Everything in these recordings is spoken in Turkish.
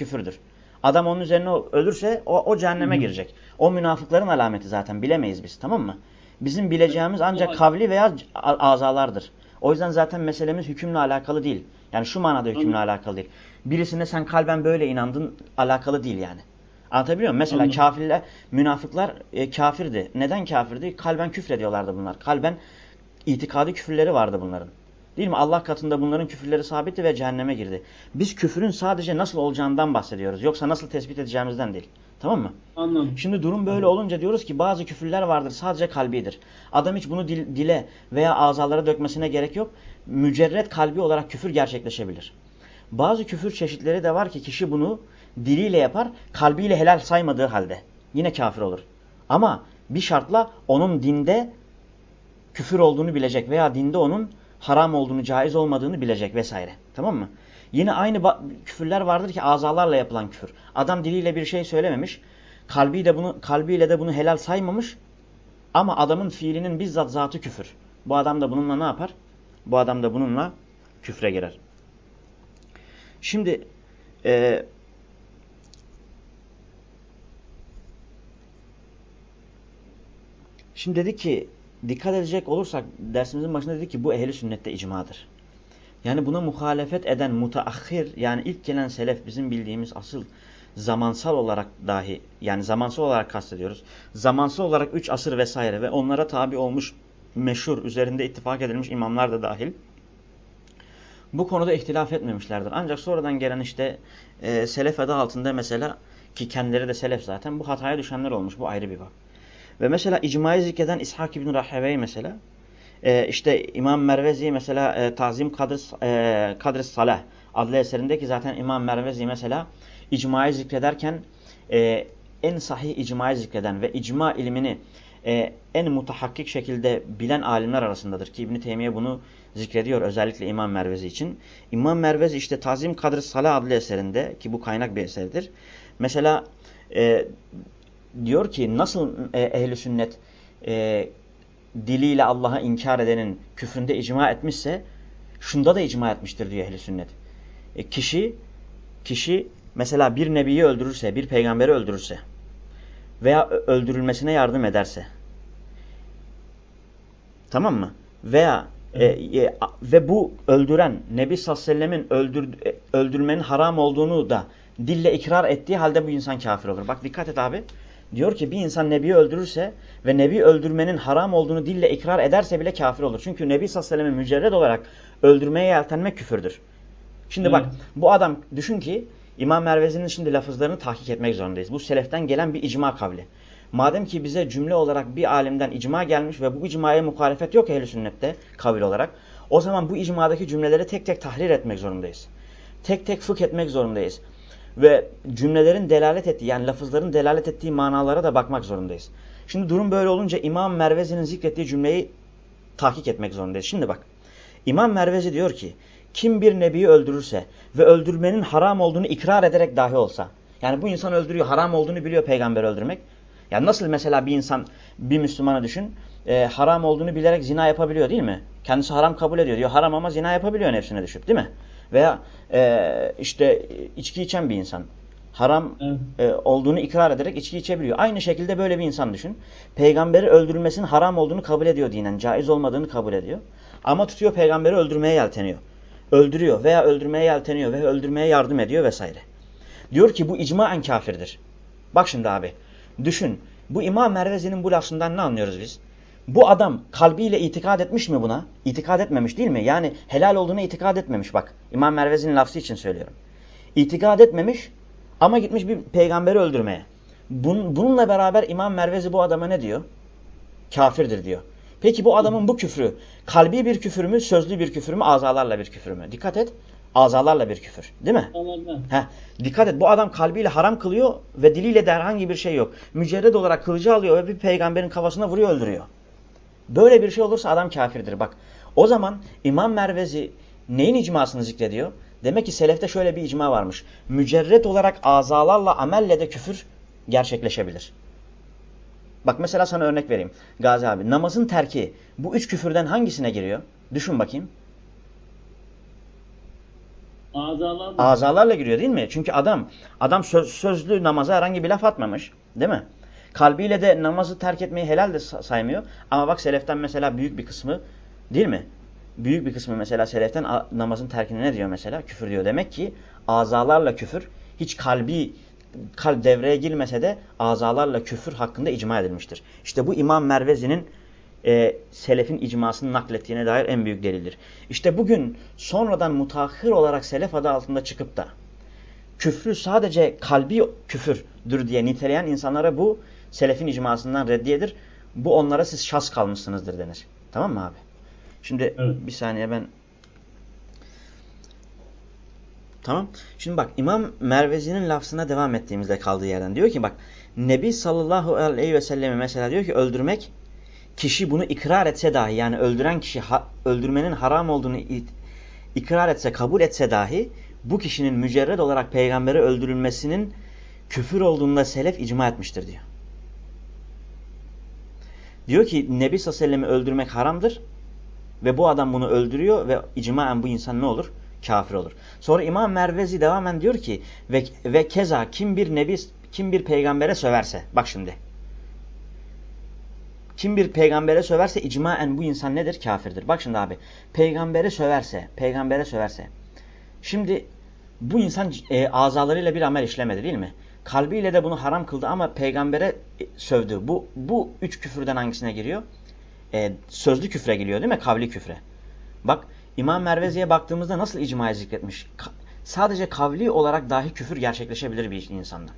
küfürdür. Adam onun üzerine ölürse o, o cehenneme Hı. girecek. O münafıkların alameti zaten bilemeyiz biz tamam mı? Bizim bileceğimiz ancak kavli veya azalardır. O yüzden zaten meselemiz hükümle alakalı değil. Yani şu manada hükümle Hı. alakalı değil. Birisine sen kalben böyle inandın alakalı değil yani. Anlatabiliyor muyum? Mesela Anladım. kafirler, münafıklar e, kafirdi. Neden kafirdi? Kalben küfrediyorlardı bunlar. Kalben itikadi küfürleri vardı bunların. Değil mi? Allah katında bunların küfürleri sabitti ve cehenneme girdi. Biz küfürün sadece nasıl olacağından bahsediyoruz. Yoksa nasıl tespit edeceğimizden değil. Tamam mı? Anladım. Şimdi durum böyle olunca diyoruz ki bazı küfürler vardır sadece kalbidir. Adam hiç bunu dil, dile veya azalara dökmesine gerek yok. Mücerret kalbi olarak küfür gerçekleşebilir. Bazı küfür çeşitleri de var ki kişi bunu diliyle yapar, kalbiyle helal saymadığı halde. Yine kafir olur. Ama bir şartla onun dinde küfür olduğunu bilecek veya dinde onun haram olduğunu, caiz olmadığını bilecek vesaire. Tamam mı? Yine aynı küfürler vardır ki azalarla yapılan küfür. Adam diliyle bir şey söylememiş, kalbiyle, bunu, kalbiyle de bunu helal saymamış ama adamın fiilinin bizzat zatı küfür. Bu adam da bununla ne yapar? Bu adam da bununla küfre girer. Şimdi e, şimdi dedi ki dikkat edecek olursak dersimizin başında dedi ki bu ehli sünnette icmadır. Yani buna muhalefet eden mutaahhir yani ilk gelen selef bizim bildiğimiz asıl zamansal olarak dahi yani zamansal olarak kastediyoruz. Zamansal olarak 3 asır vesaire ve onlara tabi olmuş meşhur üzerinde ittifak edilmiş imamlar da dahil bu konuda ihtilaf etmemişlerdir. Ancak sonradan gelen işte e, selef adı altında mesela ki kendileri de selef zaten bu hataya düşenler olmuş. Bu ayrı bir bak. Ve mesela icmayı zikreden İshak İbn Rahevey mesela e, işte İmam Mervezi mesela e, Tazim Kadr, e, Kadr Salah adlı eserindeki zaten İmam Mervezi mesela icmayı zikrederken e, en sahih icmayı zikreden ve icma ilmini e, en mutahakkik şekilde bilen alimler arasındadır ki İbn Teymiye bunu zikrediyor özellikle İmam Mervezi için. İmam Mervezi işte Tazim Kadr Salah adlı eserinde ki bu kaynak bir eserdir. Mesela e, diyor ki nasıl e, ehli sünnet e, diliyle Allah'a inkar edenin küfründe icma etmişse şunda da icma etmiştir diyor ehli sünnet. E, kişi kişi mesela bir nebiyi öldürürse, bir peygamberi öldürürse veya öldürülmesine yardım ederse tamam mı? Veya e, e, ve bu öldüren Nebi sallallahu aleyhi ve sellemin öldür, e, öldürmenin haram olduğunu da dille ikrar ettiği halde bu insan kafir olur. Bak dikkat et abi. Diyor ki bir insan Nebi'yi öldürürse ve Nebi öldürmenin haram olduğunu dille ikrar ederse bile kafir olur. Çünkü Nebi sallallahu aleyhi ve sellem'in mücerred olarak öldürmeye yeltenmek küfürdür. Şimdi Hı. bak bu adam düşün ki İmam Mervezi'nin şimdi lafızlarını tahkik etmek zorundayız. Bu seleften gelen bir icma kavli. Madem ki bize cümle olarak bir alimden icma gelmiş ve bu icmaya muhalefet yok ehl sünnette kavil olarak. O zaman bu icmadaki cümleleri tek tek tahrir etmek zorundayız. Tek tek fıkh etmek zorundayız. Ve cümlelerin delalet ettiği yani lafızların delalet ettiği manalara da bakmak zorundayız. Şimdi durum böyle olunca İmam Mervezi'nin zikrettiği cümleyi tahkik etmek zorundayız. Şimdi bak İmam Mervezi diyor ki kim bir nebiyi öldürürse ve öldürmenin haram olduğunu ikrar ederek dahi olsa. Yani bu insan öldürüyor haram olduğunu biliyor peygamber öldürmek. Yani nasıl mesela bir insan bir Müslümana düşün e, haram olduğunu bilerek zina yapabiliyor değil mi? Kendisi haram kabul ediyor diyor haram ama zina yapabiliyor nefsine düşüp değil mi? Veya e, işte içki içen bir insan haram e, olduğunu ikrar ederek içki içebiliyor. Aynı şekilde böyle bir insan düşün. Peygamberi öldürülmesinin haram olduğunu kabul ediyor dinen. Caiz olmadığını kabul ediyor. Ama tutuyor peygamberi öldürmeye yelteniyor. Öldürüyor veya öldürmeye yelteniyor ve öldürmeye yardım ediyor vesaire. Diyor ki bu icmaen kafirdir. Bak şimdi abi. Düşün. Bu İmam Mervezi'nin bu lafından ne anlıyoruz biz? Bu adam kalbiyle itikad etmiş mi buna? İtikad etmemiş değil mi? Yani helal olduğunu itikad etmemiş bak. İmam Mervezi'nin lafı için söylüyorum. İtikad etmemiş ama gitmiş bir peygamberi öldürmeye. Bun, bununla beraber İmam Mervezi bu adama ne diyor? Kafirdir diyor. Peki bu adamın bu küfrü kalbi bir küfür mü, sözlü bir küfür mü, azalarla bir küfür mü? Dikkat et. Azalarla bir küfür. Değil mi? Heh, dikkat et. Bu adam kalbiyle haram kılıyor ve diliyle de herhangi bir şey yok. Mücerred olarak kılıcı alıyor ve bir peygamberin kafasına vuruyor öldürüyor. Böyle bir şey olursa adam kafirdir. Bak o zaman İmam Mervezi neyin icmasını zikrediyor? Demek ki selefte şöyle bir icma varmış. Mücerret olarak azalarla amelle de küfür gerçekleşebilir. Bak mesela sana örnek vereyim. Gazi abi namazın terki bu üç küfürden hangisine giriyor? Düşün bakayım. Azalar Azalarla giriyor değil mi? Çünkü adam adam söz, sözlü namaza herhangi bir laf atmamış. Değil mi? Kalbiyle de namazı terk etmeyi helal de saymıyor. Ama bak seleften mesela büyük bir kısmı değil mi? Büyük bir kısmı mesela seleften namazın terkine ne diyor mesela? Küfür diyor. Demek ki azalarla küfür hiç kalbi kalp devreye girmese de azalarla küfür hakkında icma edilmiştir. İşte bu İmam Mervezi'nin e, selefin icmasını naklettiğine dair en büyük delildir. İşte bugün sonradan mutahhir olarak selef adı altında çıkıp da küfrü sadece kalbi küfürdür diye niteleyen insanlara bu selefin icmasından reddiyedir. Bu onlara siz şas kalmışsınızdır denir. Tamam mı abi? Şimdi evet. bir saniye ben Tamam. Şimdi bak İmam Mervezi'nin lafzına devam ettiğimizde kaldığı yerden diyor ki bak Nebi sallallahu aleyhi ve selleme mesela diyor ki öldürmek kişi bunu ikrar etse dahi yani öldüren kişi ha, öldürmenin haram olduğunu ikrar etse kabul etse dahi bu kişinin mücerred olarak peygamberi öldürülmesinin küfür olduğunda selef icma etmiştir diyor. Diyor ki Nebi sallallahu öldürmek haramdır ve bu adam bunu öldürüyor ve icmaen bu insan ne olur? Kafir olur. Sonra İmam Mervezi devamen diyor ki ve, ve keza kim bir nebi kim bir peygambere söverse bak şimdi kim bir peygambere söverse icmaen bu insan nedir? Kafirdir. Bak şimdi abi. Peygambere söverse, peygambere söverse. Şimdi bu insan e, azalarıyla bir amel işlemedi değil mi? Kalbiyle de bunu haram kıldı ama peygambere sövdü. Bu, bu üç küfürden hangisine giriyor? E, sözlü küfre giriyor değil mi? Kavli küfre. Bak İmam Mervezi'ye baktığımızda nasıl icmaya zikretmiş? Ka sadece kavli olarak dahi küfür gerçekleşebilir bir insandan.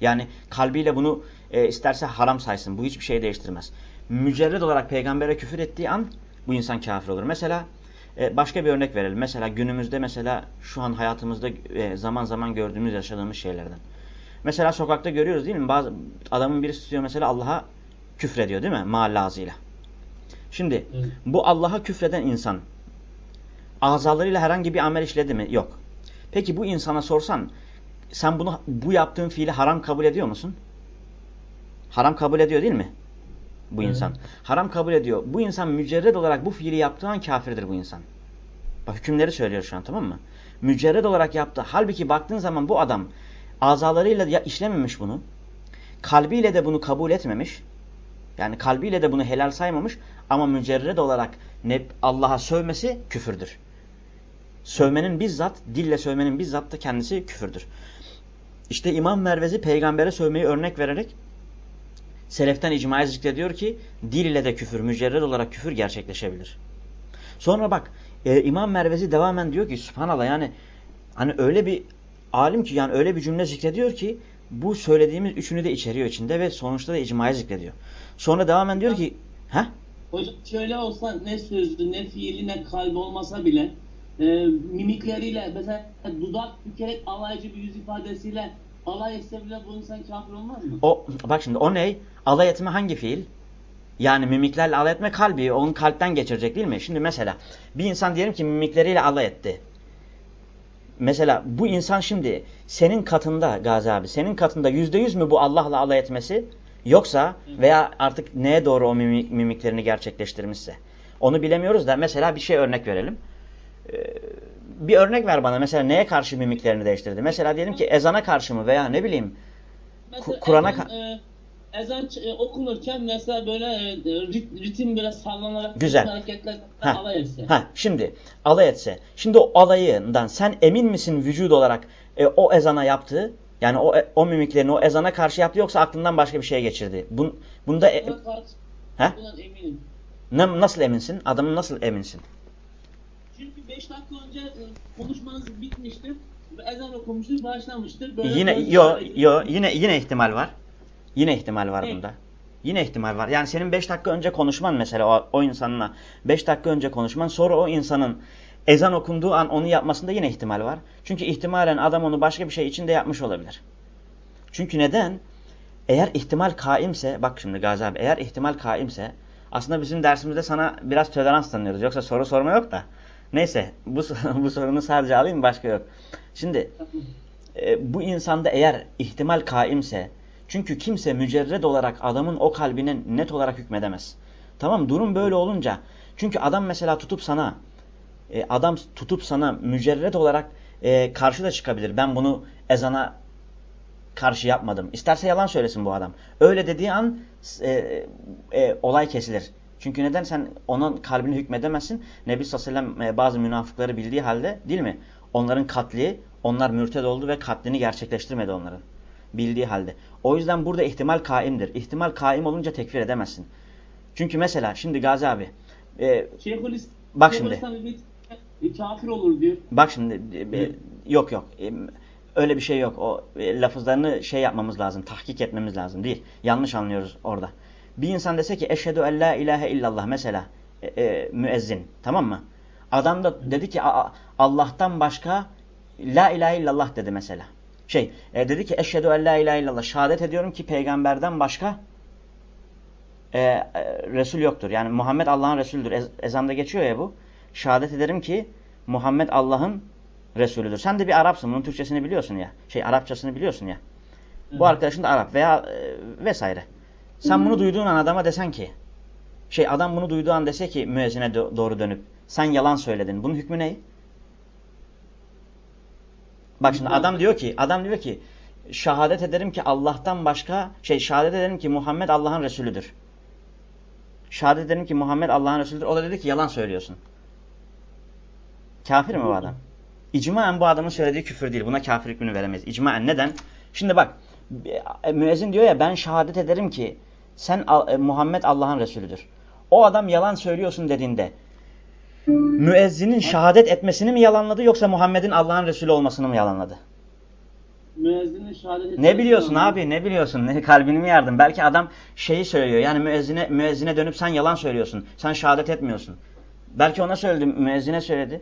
Yani kalbiyle bunu e, isterse haram saysın. Bu hiçbir şey değiştirmez. Mücerred olarak peygambere küfür ettiği an bu insan kafir olur. Mesela e, başka bir örnek verelim. Mesela günümüzde mesela şu an hayatımızda e, zaman zaman gördüğümüz yaşadığımız şeylerden. Mesela sokakta görüyoruz değil mi? Bazı adamın birisi diyor mesela Allah'a küfrediyor değil mi? Mahalle ağzıyla. Şimdi evet. bu Allah'a küfreden insan azalarıyla herhangi bir amel işledi mi? Yok. Peki bu insana sorsan sen bunu bu yaptığın fiili haram kabul ediyor musun? Haram kabul ediyor değil mi? Bu evet. insan. Haram kabul ediyor. Bu insan mücerred olarak bu fiili yaptığı an kafirdir bu insan. Bak hükümleri söylüyor şu an tamam mı? Mücerred olarak yaptı. Halbuki baktığın zaman bu adam azalarıyla ya işlememiş bunu. Kalbiyle de bunu kabul etmemiş. Yani kalbiyle de bunu helal saymamış. Ama mücerred olarak Allah'a sövmesi küfürdür. Sövmenin bizzat, dille sövmenin bizzat da kendisi küfürdür. İşte İmam Mervezi peygambere sövmeyi örnek vererek seleften icmaya zikrediyor ki dil ile de küfür, mücerred olarak küfür gerçekleşebilir. Sonra bak e, İmam Mervezi devamen diyor ki subhanallah yani hani öyle bir alim ki yani öyle bir cümle zikrediyor ki bu söylediğimiz üçünü de içeriyor içinde ve sonuçta da icmaya zikrediyor. Sonra devamen diyor ki ha? Hocam şöyle olsa ne sözlü ne fiili ne kalbi olmasa bile e, mimikleriyle mesela dudak bükerek alaycı bir yüz ifadesiyle alay etse bile bu insan kafir olmaz mı? O, bak şimdi o ne? Alay etme hangi fiil? Yani mimiklerle alay etme kalbi. Onun kalpten geçirecek değil mi? Şimdi mesela bir insan diyelim ki mimikleriyle alay etti. Mesela bu insan şimdi senin katında Gazi abi senin katında yüzde yüz mü bu Allah'la alay etmesi? Yoksa veya artık neye doğru o mimik, mimiklerini gerçekleştirmişse. Onu bilemiyoruz da mesela bir şey örnek verelim. Ee, bir örnek ver bana. Mesela neye karşı mimiklerini değiştirdi? Mesela diyelim ki ezana karşı mı veya ne bileyim Kur'an'a e, ezan e, okunurken mesela böyle e, ritim böyle sallanarak Güzel. hareketler ha. alay etse. Ha, şimdi alay etse. Şimdi o alayından sen emin misin vücut olarak e, o ezana yaptığı yani o o mimiklerini o ezana karşı yaptı yoksa aklından başka bir şeye geçirdi. Bun, bunda e, ha? eminim. Ne, nasıl eminsin? Adamın nasıl eminsin? Çünkü 5 dakika önce e, konuşmanız bitmiştir. Ezan okumuştur, başlamıştır. Böyle yine yo yo yine yine ihtimal var. Yine ihtimal var evet. bunda. Yine ihtimal var. Yani senin 5 dakika önce konuşman mesela o, o insanla 5 dakika önce konuşman sonra o insanın ezan okunduğu an onu yapmasında yine ihtimal var. Çünkü ihtimalen adam onu başka bir şey için de yapmış olabilir. Çünkü neden? Eğer ihtimal kaimse, bak şimdi Gazi abi, eğer ihtimal kaimse, aslında bizim dersimizde sana biraz tolerans tanıyoruz. Yoksa soru sorma yok da. Neyse bu, bu sorunu sadece alayım başka yok. Şimdi e, bu insanda eğer ihtimal kaimse çünkü kimse mücerred olarak adamın o kalbine net olarak hükmedemez. Tamam durum böyle olunca çünkü adam mesela tutup sana e, adam tutup sana mücerred olarak e, karşı da çıkabilir. Ben bunu ezana karşı yapmadım. İsterse yalan söylesin bu adam. Öyle dediği an e, e, olay kesilir. Çünkü neden sen onun kalbini hükmedemezsin? Nebi sallallahu aleyhi e, bazı münafıkları bildiği halde değil mi? Onların katli, onlar mürted oldu ve katlini gerçekleştirmedi onların. Bildiği halde. O yüzden burada ihtimal kaimdir. İhtimal kaim olunca tekfir edemezsin. Çünkü mesela şimdi Gazi abi. E, Şeyhülislam, bak şimdi. kafir olur diyor. Bak şimdi. E, yok yok. E, öyle bir şey yok. O e, lafızlarını şey yapmamız lazım. Tahkik etmemiz lazım. Değil. Yanlış anlıyoruz orada. Bir insan dese ki eşhedü en la ilahe illallah mesela. E, e, müezzin. Tamam mı? Adam da dedi ki Allah'tan başka la ilahe illallah dedi mesela. Şey e, dedi ki eşhedü en la ilahe illallah. Şehadet ediyorum ki peygamberden başka e, e, Resul yoktur. Yani Muhammed Allah'ın Resulüdür. Ez, ezanda geçiyor ya bu. Şehadet ederim ki Muhammed Allah'ın Resulüdür. Sen de bir Arapsın. Bunun Türkçesini biliyorsun ya. Şey Arapçasını biliyorsun ya. Hı. Bu arkadaşın da Arap veya e, vesaire. Sen Hı. bunu duyduğun an adama desen ki şey adam bunu duyduğu an dese ki müezzine do doğru dönüp sen yalan söyledin. Bunun hükmü ne? Bak şimdi adam diyor ki adam diyor ki şehadet ederim ki Allah'tan başka şey şehadet ederim ki Muhammed Allah'ın Resulüdür. Şehadet ederim ki Muhammed Allah'ın Resulüdür. O da dedi ki yalan söylüyorsun. Kafir mi bu adam? İcmaen bu adamın söylediği küfür değil. Buna kafir hükmünü veremeyiz. İcmaen neden? Şimdi bak e, müezzin diyor ya ben şehadet ederim ki sen e, Muhammed Allah'ın Resulüdür. O adam yalan söylüyorsun dediğinde müezzinin şehadet etmesini mi yalanladı yoksa Muhammed'in Allah'ın Resulü olmasını mı yalanladı? Müezzinin şehadet etmesini Ne biliyorsun abi ne biliyorsun? Ne, kalbini mi yardın? Belki adam şeyi söylüyor yani müezzine, müezzine dönüp sen yalan söylüyorsun. Sen şehadet etmiyorsun. Belki ona söyledi müezzine söyledi.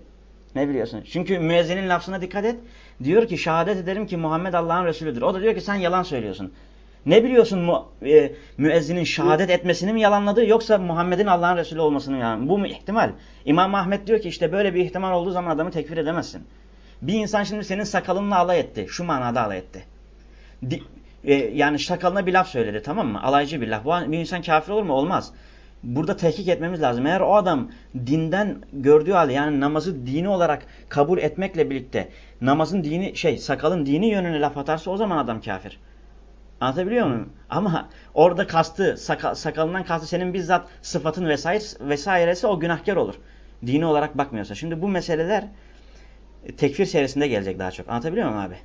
Ne biliyorsun? Çünkü müezzinin lafzına dikkat et. Diyor ki şehadet ederim ki Muhammed Allah'ın Resulüdür. O da diyor ki sen yalan söylüyorsun. Ne biliyorsun mu, e, müezzinin şehadet etmesini mi yalanladı yoksa Muhammed'in Allah'ın Resulü olmasını mı yalanladı? Bu mu ihtimal? İmam Ahmet diyor ki işte böyle bir ihtimal olduğu zaman adamı tekfir edemezsin. Bir insan şimdi senin sakalınla alay etti. Şu manada alay etti. Di, e, yani sakalına bir laf söyledi tamam mı? Alaycı bir laf. Bu bir insan kafir olur mu? Olmaz burada tehkik etmemiz lazım. Eğer o adam dinden gördüğü halde yani namazı dini olarak kabul etmekle birlikte namazın dini şey sakalın dini yönüne laf atarsa o zaman adam kafir. Anlatabiliyor muyum? Ama orada kastı sakal, sakalından kastı senin bizzat sıfatın vesaire, vesairesi o günahkar olur. Dini olarak bakmıyorsa. Şimdi bu meseleler tekfir serisinde gelecek daha çok. Anlatabiliyor muyum abi?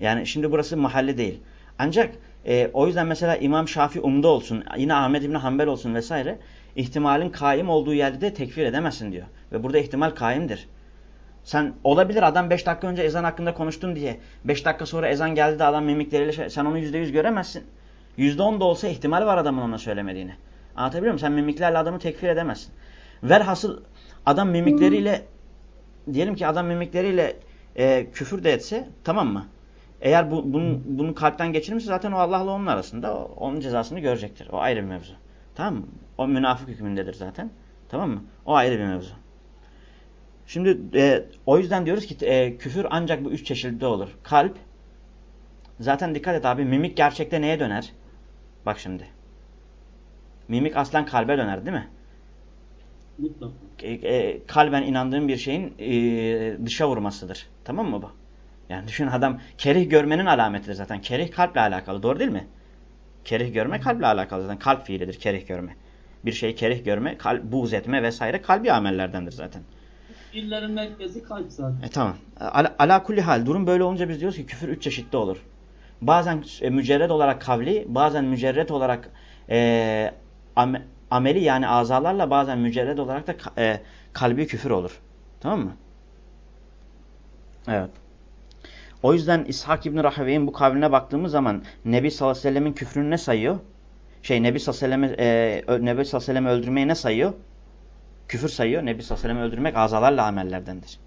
Yani şimdi burası mahalle değil. Ancak e, o yüzden mesela İmam Şafi umda olsun, yine Ahmet İbni Hanbel olsun vesaire ihtimalin kaim olduğu yerde de tekfir edemezsin diyor. Ve burada ihtimal kaimdir. Sen olabilir adam 5 dakika önce ezan hakkında konuştun diye 5 dakika sonra ezan geldi de adam mimikleriyle şey, sen onu %100 göremezsin. %10 da olsa ihtimal var adamın ona söylemediğini. Anlatabiliyor muyum? Sen mimiklerle adamı tekfir edemezsin. Verhasıl adam mimikleriyle diyelim ki adam mimikleriyle e, küfür de etse tamam mı? Eğer bu, bunu, bunu kalpten geçirmişse zaten o Allah'la onun arasında. Onun cezasını görecektir. O ayrı bir mevzu. Tamam mı? O münafık hükmündedir zaten. Tamam mı? O ayrı bir mevzu. Şimdi e, o yüzden diyoruz ki e, küfür ancak bu üç çeşitli olur. Kalp. Zaten dikkat et abi. Mimik gerçekte neye döner? Bak şimdi. Mimik aslen kalbe döner değil mi? Mutlaka. E, e, kalben inandığın bir şeyin e, dışa vurmasıdır. Tamam mı bu? Yani düşün adam kerih görmenin alametidir zaten. Kerih kalple alakalı. Doğru değil mi? Kerih görme kalple alakalı zaten. Kalp fiilidir kerih görme. Bir şeyi kerih görme, kalp, buğz etme vesaire kalbi amellerdendir zaten. Fiillerin merkezi kalp zaten. E, tamam. Ala, ala kulli hal. Durum böyle olunca biz diyoruz ki küfür üç çeşitli olur. Bazen e, mücerred olarak kavli, bazen mücerred olarak e, am, ameli yani azalarla bazen mücerred olarak da e, kalbi küfür olur. Tamam mı? Evet. O yüzden İshak İbni Rahaveyn bu kavline baktığımız zaman Nebi sallallahu aleyhi ve sellemin küfrünü ne sayıyor? Şey Nebi sallallahu aleyhi ve sellem'i e, Nebi sallallahu aleyhi ve öldürmeyi ne sayıyor? Küfür sayıyor. Nebi sallallahu aleyhi ve sellem'i öldürmek azalarla amellerdendir.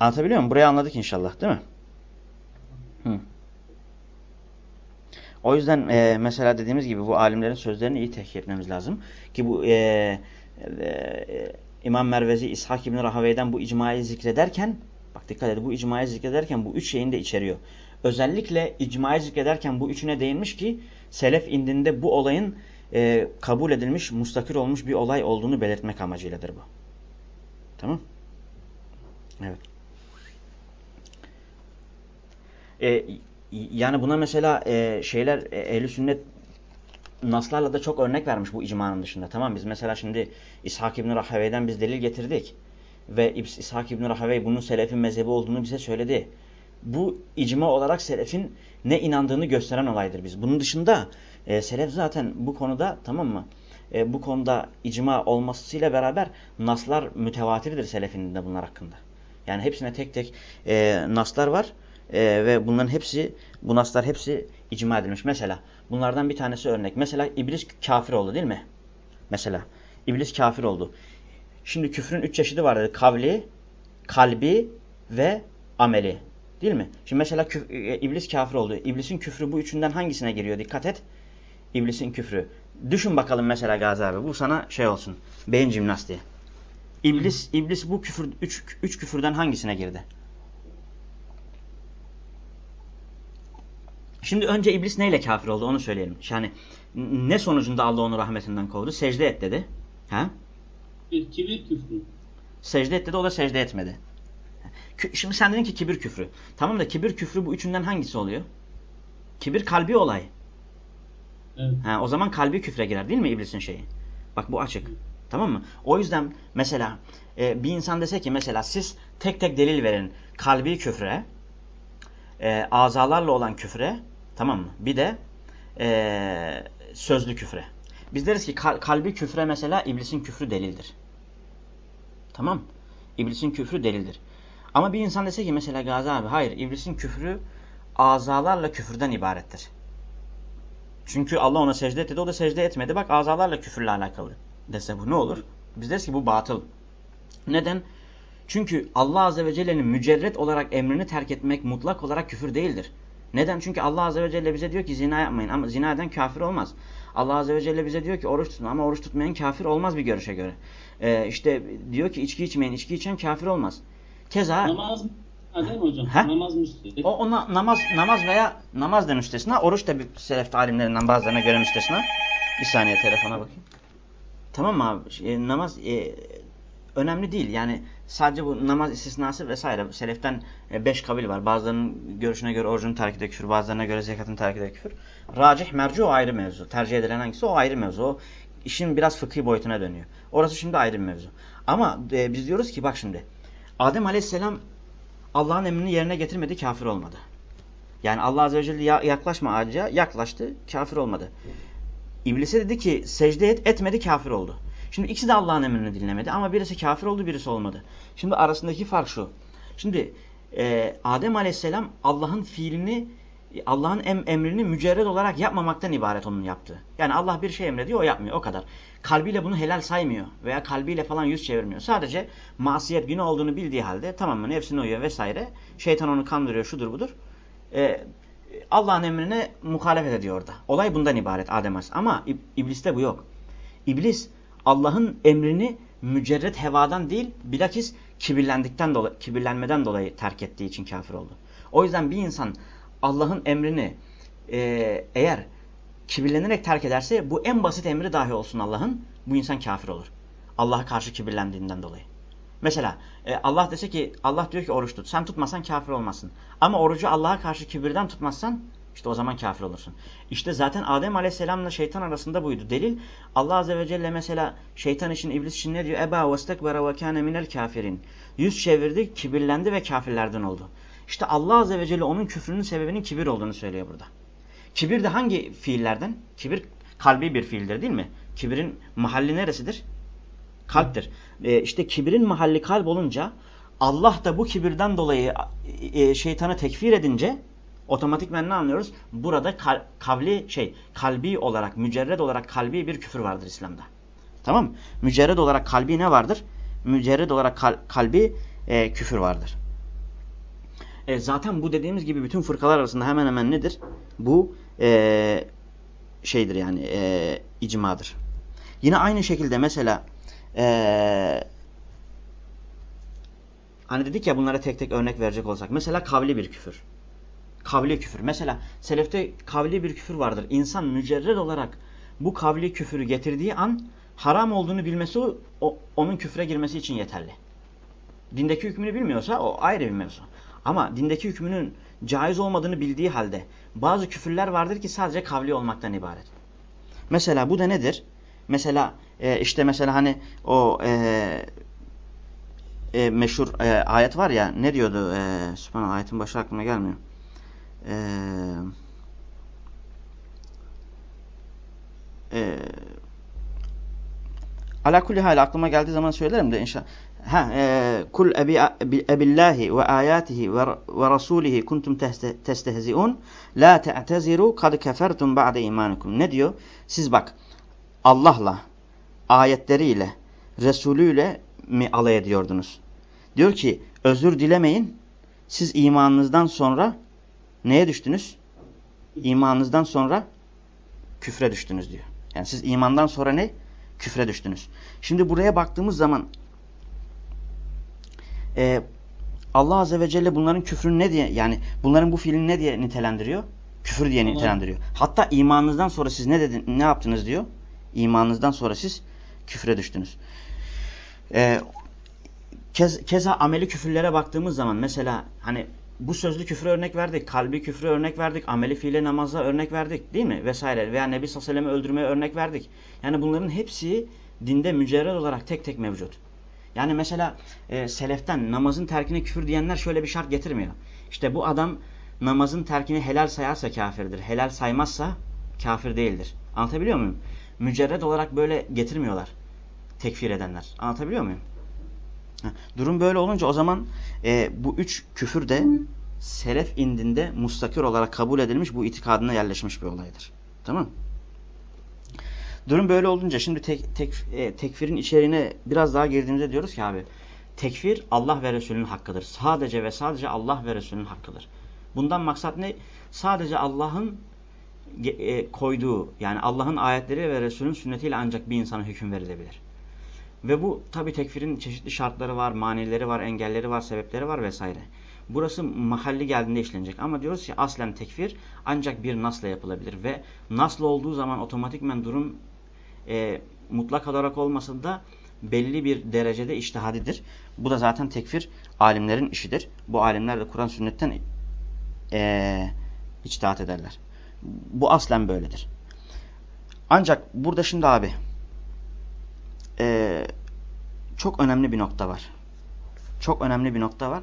Anlatabiliyor muyum? Burayı anladık inşallah değil mi? Hı. O yüzden e, mesela dediğimiz gibi bu alimlerin sözlerini iyi tehkik etmemiz lazım. Ki bu e, e, İmam Mervezi İshak İbni Rahavey'den bu icmayı zikrederken bak dikkat edin bu icmayı zikrederken bu üç şeyin de içeriyor. Özellikle icmayı zikrederken bu üçüne değinmiş ki selef indinde bu olayın e, kabul edilmiş, mustakir olmuş bir olay olduğunu belirtmek amacıyladır bu. Tamam Evet. E, yani buna mesela e, şeyler e, ehl sünnet naslarla da çok örnek vermiş bu icmanın dışında. Tamam biz mesela şimdi İshak İbn Rahevey'den biz delil getirdik. Ve İshak İbn Rahevey bunun selefin mezhebi olduğunu bize söyledi. Bu icma olarak selefin ne inandığını gösteren olaydır biz. Bunun dışında e, selef zaten bu konuda tamam mı? E, bu konuda icma olmasıyla beraber naslar mütevatirdir selefinin de bunlar hakkında. Yani hepsine tek tek e, naslar var. E, ve bunların hepsi, bu naslar hepsi icma edilmiş. Mesela bunlardan bir tanesi örnek. Mesela iblis kafir oldu değil mi? Mesela iblis kafir oldu. Şimdi küfrün üç çeşidi var Kavli, kalbi ve ameli. Değil mi? Şimdi mesela küf, e, iblis kafir oldu. İblisin küfrü bu üçünden hangisine giriyor? Dikkat et. İblisin küfrü. Düşün bakalım mesela Gazi abi. Bu sana şey olsun. Beyin jimnastiği. İblis, iblis bu küfür, üç, üç küfürden hangisine girdi? Şimdi önce iblis neyle kafir oldu onu söyleyelim. Yani ne sonucunda Allah onu rahmetinden kovdu? Secde et dedi. Ha? Kibir küfrü. Secde et dedi o da secde etmedi. Şimdi sen dedin ki kibir küfrü. Tamam da kibir küfrü bu üçünden hangisi oluyor? Kibir kalbi olay. Evet. Ha, o zaman kalbi küfre girer değil mi iblisin şeyi? Bak bu açık. Tamam mı? O yüzden mesela e, bir insan dese ki mesela siz tek tek delil verin kalbi küfre, e, azalarla olan küfre, tamam mı? Bir de e, sözlü küfre. Biz deriz ki kal kalbi küfre mesela iblisin küfrü delildir. Tamam İblisin küfrü delildir. Ama bir insan dese ki mesela Gazi abi hayır iblisin küfrü azalarla küfürden ibarettir. Çünkü Allah ona secde etti o da secde etmedi. Bak azalarla küfürle alakalı dese bu ne olur? Biz deriz ki bu batıl. Neden? Çünkü Allah Azze ve Celle'nin mücerret olarak emrini terk etmek mutlak olarak küfür değildir. Neden? Çünkü Allah Azze ve Celle bize diyor ki zina yapmayın ama zina eden kafir olmaz. Allah Azze ve Celle bize diyor ki oruç tutun ama oruç tutmayan kafir olmaz bir görüşe göre. Ee, işte diyor ki içki içmeyin, içki içen kafir olmaz. Keza namaz değil mi hocam? He? Namaz müstehik. O ona namaz namaz veya namaz da müstesna, oruç da bir selef talimlerinden bazılarına göre müstesna. Bir saniye telefona bakayım. Tamam mı abi? E, namaz e, önemli değil. Yani sadece bu namaz istisnası vesaire. Seleften 5 e, kabil var. Bazılarının görüşüne göre orucun terk de küfür, bazılarına göre zekatın terk de küfür. Racih merci o ayrı mevzu. Tercih edilen hangisi o ayrı mevzu. O işin biraz fıkhi boyutuna dönüyor. Orası şimdi ayrı bir mevzu. Ama e, biz diyoruz ki bak şimdi. Adem Aleyhisselam Allah'ın emrini yerine getirmedi, kafir olmadı. Yani Allah Azze ve Celle yaklaşma ağaca, yaklaştı, kafir olmadı. İblise dedi ki secde et, etmedi, kafir oldu. Şimdi ikisi de Allah'ın emrini dinlemedi ama birisi kafir oldu, birisi olmadı. Şimdi arasındaki fark şu. Şimdi e, Adem Aleyhisselam Allah'ın fiilini, Allah'ın em, emrini mücerred olarak yapmamaktan ibaret onun yaptığı. Yani Allah bir şey emrediyor, o yapmıyor, o kadar. Kalbiyle bunu helal saymıyor veya kalbiyle falan yüz çevirmiyor. Sadece masiyet günü olduğunu bildiği halde tamam mı nefsine uyuyor vesaire. Şeytan onu kandırıyor, şudur budur. E, Allah'ın emrine muhalefet ediyor orada. Olay bundan ibaret Adem Ama ibliste bu yok. İblis Allah'ın emrini mücerret hevadan değil bilakis kibirlendikten dolayı, kibirlenmeden dolayı terk ettiği için kafir oldu. O yüzden bir insan Allah'ın emrini e, eğer kibirlenerek terk ederse bu en basit emri dahi olsun Allah'ın bu insan kafir olur. Allah'a karşı kibirlendiğinden dolayı. Mesela e, Allah dese ki Allah diyor ki oruç tut. Sen tutmasan kafir olmasın. Ama orucu Allah'a karşı kibirden tutmazsan işte o zaman kafir olursun. İşte zaten Adem Aleyhisselam'la şeytan arasında buydu. Delil Allah Azze ve Celle mesela şeytan için iblis için ne diyor? Eba vestekbera ve kâne minel kafirin. Yüz çevirdi, kibirlendi ve kafirlerden oldu. İşte Allah Azze ve Celle onun küfrünün sebebinin kibir olduğunu söylüyor burada. Kibir de hangi fiillerden? Kibir kalbi bir fiildir değil mi? Kibirin mahalli neresidir? Kalptir. Ee, işte kibirin mahalli kalp olunca Allah da bu kibirden dolayı e, şeytanı tekfir edince otomatikmen ne anlıyoruz? Burada kal kavli şey kalbi olarak mücerred olarak kalbi bir küfür vardır İslam'da. Tamam mı? Mücerred olarak kalbi ne vardır? Mücerred olarak kal kalbi e, küfür vardır. E, zaten bu dediğimiz gibi bütün fırkalar arasında hemen hemen nedir? Bu e, şeydir yani e, icmadır. Yine aynı şekilde mesela e, hani dedik ya bunlara tek tek örnek verecek olsak. Mesela kavli bir küfür. Kavli küfür. Mesela selefte kavli bir küfür vardır. İnsan mücerred olarak bu kavli küfürü getirdiği an haram olduğunu bilmesi o, onun küfre girmesi için yeterli. Dindeki hükmünü bilmiyorsa o ayrı bir mevzu. Ama dindeki hükmünün caiz olmadığını bildiği halde bazı küfürler vardır ki sadece kavli olmaktan ibaret. Mesela bu da nedir? Mesela e, işte mesela hani o e, e, meşhur e, ayet var ya ne diyordu? E, Sübhanallah ayetin başı aklıma gelmiyor. Eee e, ala kulli hal aklıma geldiği zaman söylerim de inşallah. Ha, e, kul ebi, ebillahi ve ayatihi ve, ve rasulihi kuntum testehziun la te'teziru kad kefertum ba'de imanikum. Ne diyor? Siz bak Allah'la, ayetleriyle, Resulüyle mi alay ediyordunuz? Diyor ki özür dilemeyin. Siz imanınızdan sonra neye düştünüz? İmanınızdan sonra küfre düştünüz diyor. Yani siz imandan sonra ne? Küfre düştünüz. Şimdi buraya baktığımız zaman e, Allah Azze ve Celle bunların küfrünü ne diye yani bunların bu fiilini ne diye nitelendiriyor? Küfür diye nitelendiriyor. Hatta imanınızdan sonra siz ne dedin, ne yaptınız diyor? İmanınızdan sonra siz küfre düştünüz. Ee, kez, keza ameli küfürlere baktığımız zaman mesela hani bu sözlü küfre örnek verdik, kalbi küfre örnek verdik, ameli fiile namaza örnek verdik değil mi? Vesaire veya Nebi Sallallahu öldürmeye örnek verdik. Yani bunların hepsi dinde mücerred olarak tek tek mevcut. Yani mesela e, seleften namazın terkine küfür diyenler şöyle bir şart getirmiyor. İşte bu adam namazın terkini helal sayarsa kafirdir. Helal saymazsa kafir değildir. Anlatabiliyor muyum? Mücerred olarak böyle getirmiyorlar. Tekfir edenler. Anlatabiliyor muyum? Durum böyle olunca o zaman e, bu üç küfür de selef indinde mustakir olarak kabul edilmiş bu itikadına yerleşmiş bir olaydır. Tamam Durum böyle olunca şimdi tek, tek, e, tekfirin içeriğine biraz daha girdiğimizde diyoruz ki abi tekfir Allah ve Resulünün hakkıdır. Sadece ve sadece Allah ve Resulünün hakkıdır. Bundan maksat ne? Sadece Allah'ın e, koyduğu yani Allah'ın ayetleri ve Resulünün sünnetiyle ancak bir insana hüküm verilebilir. Ve bu tabi tekfirin çeşitli şartları var, manileri var, engelleri var, sebepleri var vesaire. Burası mahalli geldiğinde işlenecek. Ama diyoruz ki aslen tekfir ancak bir nasla yapılabilir. Ve nasla olduğu zaman otomatikmen durum e, mutlak olarak olmasa da belli bir derecede iştihadidir. Bu da zaten tekfir alimlerin işidir. Bu alimler de Kur'an sünnetten e, içtihat ederler. Bu aslen böyledir. Ancak burada şimdi abi e, çok önemli bir nokta var. Çok önemli bir nokta var.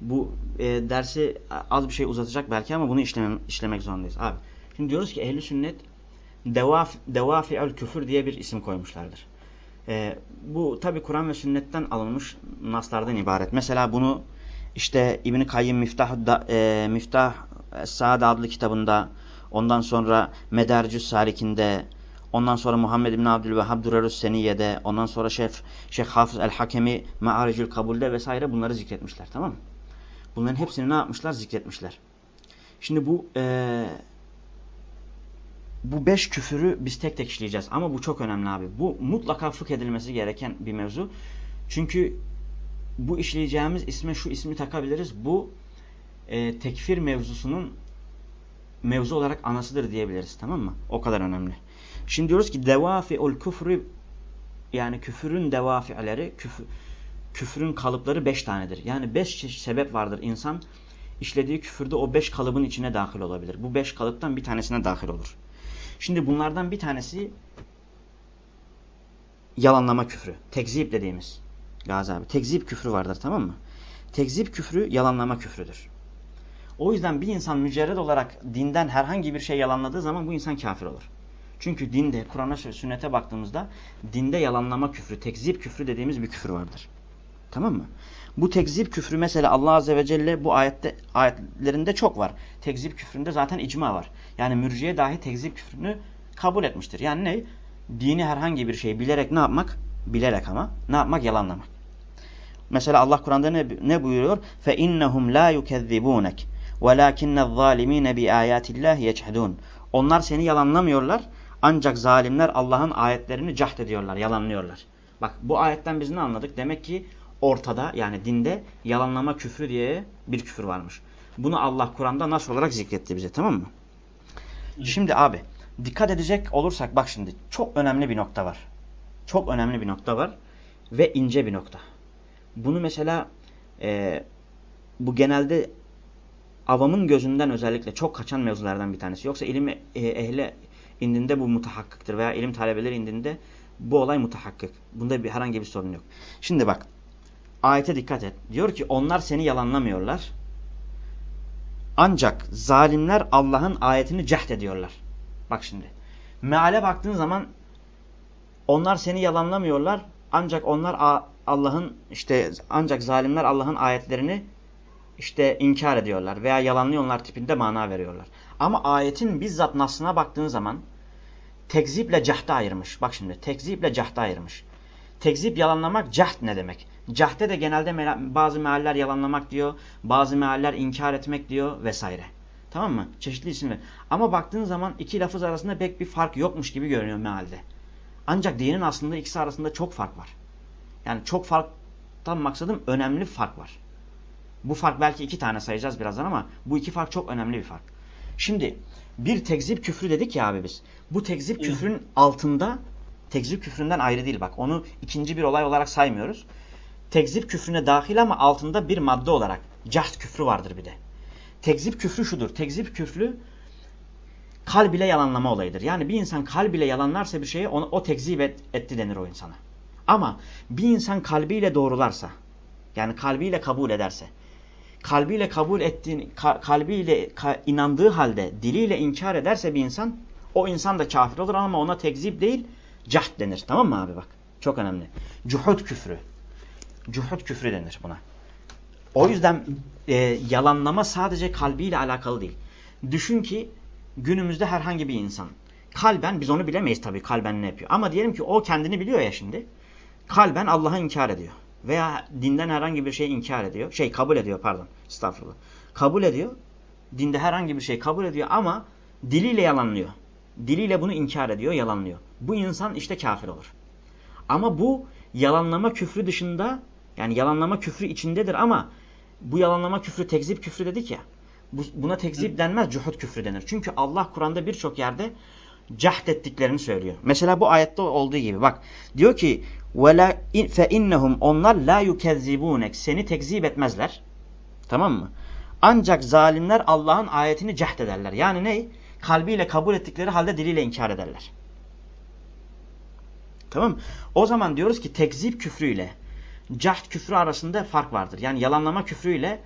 Bu e, dersi az bir şey uzatacak belki ama bunu işlemem, işlemek zorundayız. Abi, şimdi diyoruz ki ehli sünnet devaf, devafi'ül küfür diye bir isim koymuşlardır. E, bu tabi Kur'an ve sünnetten alınmış naslardan ibaret. Mesela bunu işte İbn-i Kayyim Miftah, da, e, Miftah Saad adlı kitabında ondan sonra Medercüs Salik'inde Ondan sonra Muhammed bin Abdülvehhab Durarus Seniye'de, ondan sonra Şef, Şeyh Hafız el-Hakemi Me'aricül Kabul'de vesaire bunları zikretmişler. Tamam mı? Bunların hepsini ne yapmışlar? Zikretmişler. Şimdi bu e, bu beş küfürü biz tek tek işleyeceğiz. Ama bu çok önemli abi. Bu mutlaka fıkh edilmesi gereken bir mevzu. Çünkü bu işleyeceğimiz isme şu ismi takabiliriz. Bu e, tekfir mevzusunun mevzu olarak anasıdır diyebiliriz. Tamam mı? O kadar önemli. Şimdi diyoruz ki devafi'ul küfrü yani küfürün devafi'leri küfür, küfürün kalıpları beş tanedir. Yani beş sebep vardır insan işlediği küfürde o beş kalıbın içine dahil olabilir. Bu beş kalıptan bir tanesine dahil olur. Şimdi bunlardan bir tanesi yalanlama küfrü. Tekzip dediğimiz. Gazi abi. Tekzip küfrü vardır tamam mı? Tekzip küfrü yalanlama küfrüdür. O yüzden bir insan mücerred olarak dinden herhangi bir şey yalanladığı zaman bu insan kafir olur. Çünkü dinde, Kur'an'a ve sünnete baktığımızda dinde yalanlama küfrü, tekzip küfrü dediğimiz bir küfür vardır. Tamam mı? Bu tekzip küfrü mesela Allah Azze ve Celle bu ayette ayetlerinde çok var. Tekzip küfründe zaten icma var. Yani mürciye dahi tekzip küfrünü kabul etmiştir. Yani ne? Dini herhangi bir şeyi bilerek ne yapmak? Bilerek ama ne yapmak? Yalanlamak. Mesela Allah Kur'an'da ne, ne buyuruyor? فَاِنَّهُمْ لَا يُكَذِّبُونَكَ وَلَاكِنَّ الظَّالِم۪ينَ بِآيَاتِ اللّٰهِ يَجْحَدُونَ Onlar seni yalanlamıyorlar. ancak zalimler Allah'ın ayetlerini cahd ediyorlar, yalanlıyorlar. Bak bu ayetten biz ne anladık? Demek ki ortada yani dinde yalanlama küfrü diye bir küfür varmış. Bunu Allah Kur'an'da nasıl olarak zikretti bize tamam mı? Şimdi abi dikkat edecek olursak bak şimdi çok önemli bir nokta var. Çok önemli bir nokta var ve ince bir nokta. Bunu mesela e, bu genelde avamın gözünden özellikle çok kaçan mevzulardan bir tanesi. Yoksa ilim e, ehli indinde bu mutahakkıktır veya ilim talebeleri indinde bu olay mutahakkık. Bunda bir herhangi bir sorun yok. Şimdi bak ayete dikkat et. Diyor ki onlar seni yalanlamıyorlar. Ancak zalimler Allah'ın ayetini cehd ediyorlar. Bak şimdi. Meale baktığın zaman onlar seni yalanlamıyorlar. Ancak onlar Allah'ın işte ancak zalimler Allah'ın ayetlerini işte inkar ediyorlar veya yalanlıyorlar tipinde mana veriyorlar. Ama ayetin bizzat nasına baktığın zaman tekziple cahda ayırmış. Bak şimdi tekziple cahda ayırmış. Tekzip yalanlamak cahd ne demek? Cahde de genelde bazı mealler yalanlamak diyor, bazı mealler inkar etmek diyor vesaire. Tamam mı? Çeşitli isimler. Ama baktığın zaman iki lafız arasında pek bir fark yokmuş gibi görünüyor mealde. Ancak dinin aslında ikisi arasında çok fark var. Yani çok farktan maksadım önemli fark var. Bu fark belki iki tane sayacağız birazdan ama bu iki fark çok önemli bir fark. Şimdi bir tekzip küfrü dedik ya abi biz. Bu tekzip küfrün altında tekzip küfründen ayrı değil bak. Onu ikinci bir olay olarak saymıyoruz. Tekzip küfrüne dahil ama altında bir madde olarak cahd küfrü vardır bir de. Tekzip küfrü şudur. Tekzip küfrü kalb ile yalanlama olayıdır. Yani bir insan kalb ile yalanlarsa bir şeyi onu, o tekzip et, etti denir o insana. Ama bir insan kalbiyle doğrularsa yani kalbiyle kabul ederse kalbiyle kabul ettiğini, kalbiyle inandığı halde diliyle inkar ederse bir insan o insan da kafir olur ama ona tekzip değil cahd denir. Tamam mı abi bak? Çok önemli. Cuhud küfrü. Cuhud küfrü denir buna. O yüzden e, yalanlama sadece kalbiyle alakalı değil. Düşün ki günümüzde herhangi bir insan kalben biz onu bilemeyiz tabii kalben ne yapıyor. Ama diyelim ki o kendini biliyor ya şimdi. Kalben Allah'ı inkar ediyor veya dinden herhangi bir şey inkar ediyor. Şey kabul ediyor pardon. Estağfurullah. Kabul ediyor. Dinde herhangi bir şey kabul ediyor ama diliyle yalanlıyor. Diliyle bunu inkar ediyor, yalanlıyor. Bu insan işte kafir olur. Ama bu yalanlama küfrü dışında yani yalanlama küfrü içindedir ama bu yalanlama küfrü tekzip küfrü dedik ya. Bu, buna tekzip denmez, cuhud küfrü denir. Çünkü Allah Kur'an'da birçok yerde cahd ettiklerini söylüyor. Mesela bu ayette olduğu gibi bak diyor ki وَلَا فَاِنَّهُمْ Onlar la yukezzibunek Seni tekzip etmezler. Tamam mı? Ancak zalimler Allah'ın ayetini cehd ederler. Yani ne? Kalbiyle kabul ettikleri halde diliyle inkar ederler. Tamam mı? O zaman diyoruz ki tekzip küfrüyle cahd küfrü arasında fark vardır. Yani yalanlama küfrüyle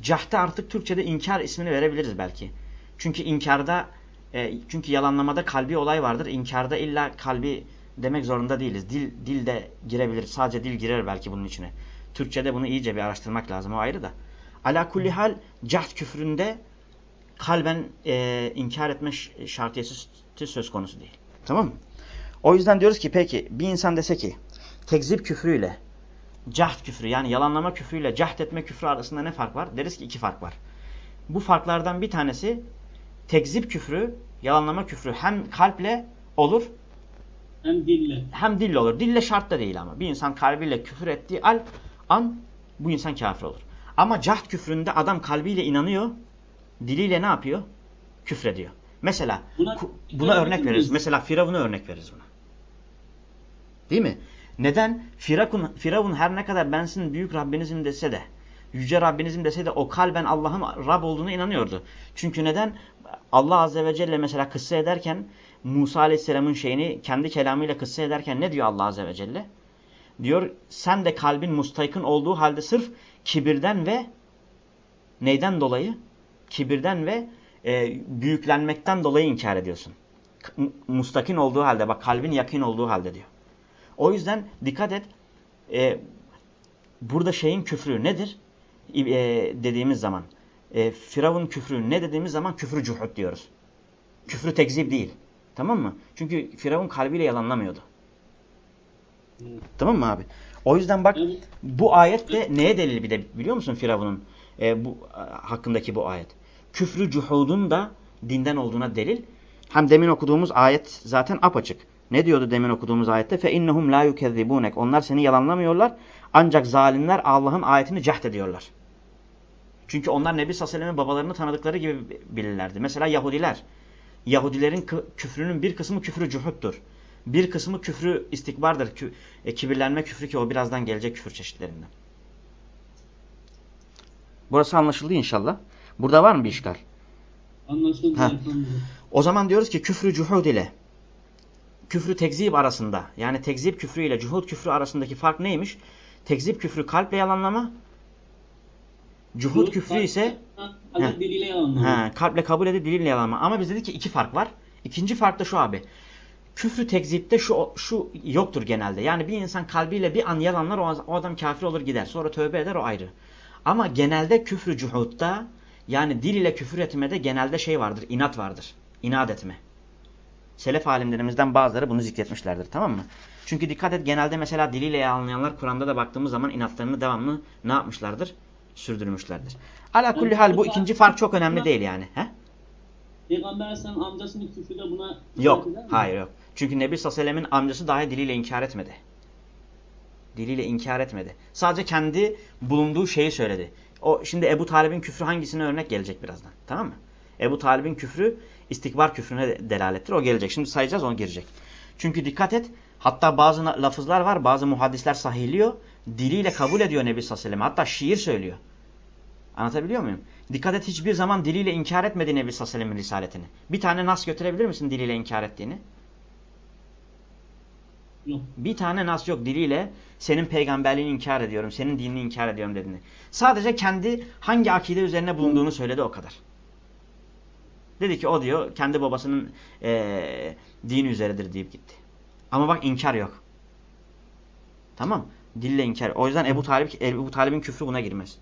cahde artık Türkçe'de inkar ismini verebiliriz belki. Çünkü inkarda e, çünkü yalanlamada kalbi olay vardır. İnkarda illa kalbi demek zorunda değiliz. Dil, dil de girebilir. Sadece dil girer belki bunun içine. Türkçe'de bunu iyice bir araştırmak lazım. O ayrı da. Ala kulli hal cahd küfründe kalben e, inkar etme şartiyeti söz konusu değil. Tamam mı? O yüzden diyoruz ki peki bir insan dese ki tekzip küfrüyle cahd küfrü yani yalanlama küfrüyle cahd etme küfrü arasında ne fark var? Deriz ki iki fark var. Bu farklardan bir tanesi tekzip küfrü, yalanlama küfrü hem kalple olur hem dille. Hem dille olur. Dille şart da değil ama. Bir insan kalbiyle küfür ettiği al, an bu insan kafir olur. Ama cahd küfründe adam kalbiyle inanıyor. Diliyle ne yapıyor? Küfrediyor. Mesela buna, buna örnek veririz. Mesela Firavun'a örnek veririz buna. Değil mi? Neden? Firavun, Firavun her ne kadar ben sizin büyük Rabbinizim dese de, yüce Rabbinizim dese de o kalben Allah'ın Rab olduğunu inanıyordu. Çünkü neden? Allah Azze ve Celle mesela kıssa ederken Musa Aleyhisselam'ın şeyini kendi kelamıyla kıssa ederken ne diyor Allah Azze ve Celle? Diyor sen de kalbin mustaykın olduğu halde sırf kibirden ve neyden dolayı? Kibirden ve e, büyüklenmekten dolayı inkar ediyorsun. Mustakin olduğu halde bak kalbin yakın olduğu halde diyor. O yüzden dikkat et e, burada şeyin küfrü nedir? E, dediğimiz zaman e, Firavun küfrü ne dediğimiz zaman küfrü cuhud diyoruz. Küfrü tekzip değil. Tamam mı? Çünkü Firavun kalbiyle yalanlamıyordu. Evet. Tamam mı abi? O yüzden bak bu ayet de neye delil bir de biliyor musun Firavun'un e, bu hakkındaki bu ayet? Küfrü cuhudun da dinden olduğuna delil. Hem demin okuduğumuz ayet zaten apaçık. Ne diyordu demin okuduğumuz ayette? Fe innahum la yukezzibunek. Onlar seni yalanlamıyorlar. Ancak zalimler Allah'ın ayetini cehd ediyorlar. Çünkü onlar Nebi Sallallahu babalarını tanıdıkları gibi bilirlerdi. Mesela Yahudiler Yahudilerin küfrünün bir kısmı küfrü cuhuttur. Bir kısmı küfrü istikbardır. Kü e, kibirlenme küfrü ki o birazdan gelecek küfür çeşitlerinden. Burası anlaşıldı inşallah. Burada var mı bir işgal? Anlaşıldı. Ha. O zaman diyoruz ki küfrü cuhud ile küfrü tekzip arasında yani tekzip küfrü ile cuhud küfrü arasındaki fark neymiş? Tekzip küfrü kalple yalanlama. Cuhud küfrü ise Heh. diliyle yalanlama. he, kalple kabul edip diliyle yalanlama. Ama biz dedik ki iki fark var. İkinci fark da şu abi. Küfrü tekzipte şu şu yoktur genelde. Yani bir insan kalbiyle bir an yalanlar o, adam kafir olur gider. Sonra tövbe eder o ayrı. Ama genelde küfrü cuhudda yani dil ile küfür etmede genelde şey vardır. inat vardır. İnat etme. Selef alimlerimizden bazıları bunu zikretmişlerdir. Tamam mı? Çünkü dikkat et genelde mesela diliyle yalanlayanlar Kur'an'da da baktığımız zaman inatlarını devamlı ne yapmışlardır? Sürdürmüşlerdir. Ala kulli hal bu ikinci fark çok önemli değil yani. He? Peygamber Aleyhisselam amcasının küfrü de buna Yok. Hayır yok. Çünkü Nebi sallallahu amcası dahi diliyle inkar etmedi. Diliyle inkar etmedi. Sadece kendi bulunduğu şeyi söyledi. O şimdi Ebu Talib'in küfrü hangisine örnek gelecek birazdan. Tamam mı? Ebu Talib'in küfrü istikbar küfrüne de- delalettir. O gelecek. Şimdi sayacağız onu girecek. Çünkü dikkat et. Hatta bazı lafızlar var. Bazı muhaddisler sahihliyor. Diliyle kabul ediyor Nebi sallallahu. Hatta şiir söylüyor. Anlatabiliyor muyum? Dikkat et hiçbir zaman diliyle inkar etmedi Nebi sallallahu risaletini. Bir tane nas götürebilir misin diliyle inkar ettiğini? Yok. Bir tane nas yok diliyle senin peygamberliğini inkar ediyorum, senin dinini inkar ediyorum dediğini. Sadece kendi hangi akide üzerine bulunduğunu söyledi o kadar. Dedi ki o diyor kendi babasının eee dini üzeredir deyip gitti. Ama bak inkar yok. Tamam. Dille inkar. O yüzden Ebu Talib Ebu Talib'in küfrü buna girmez.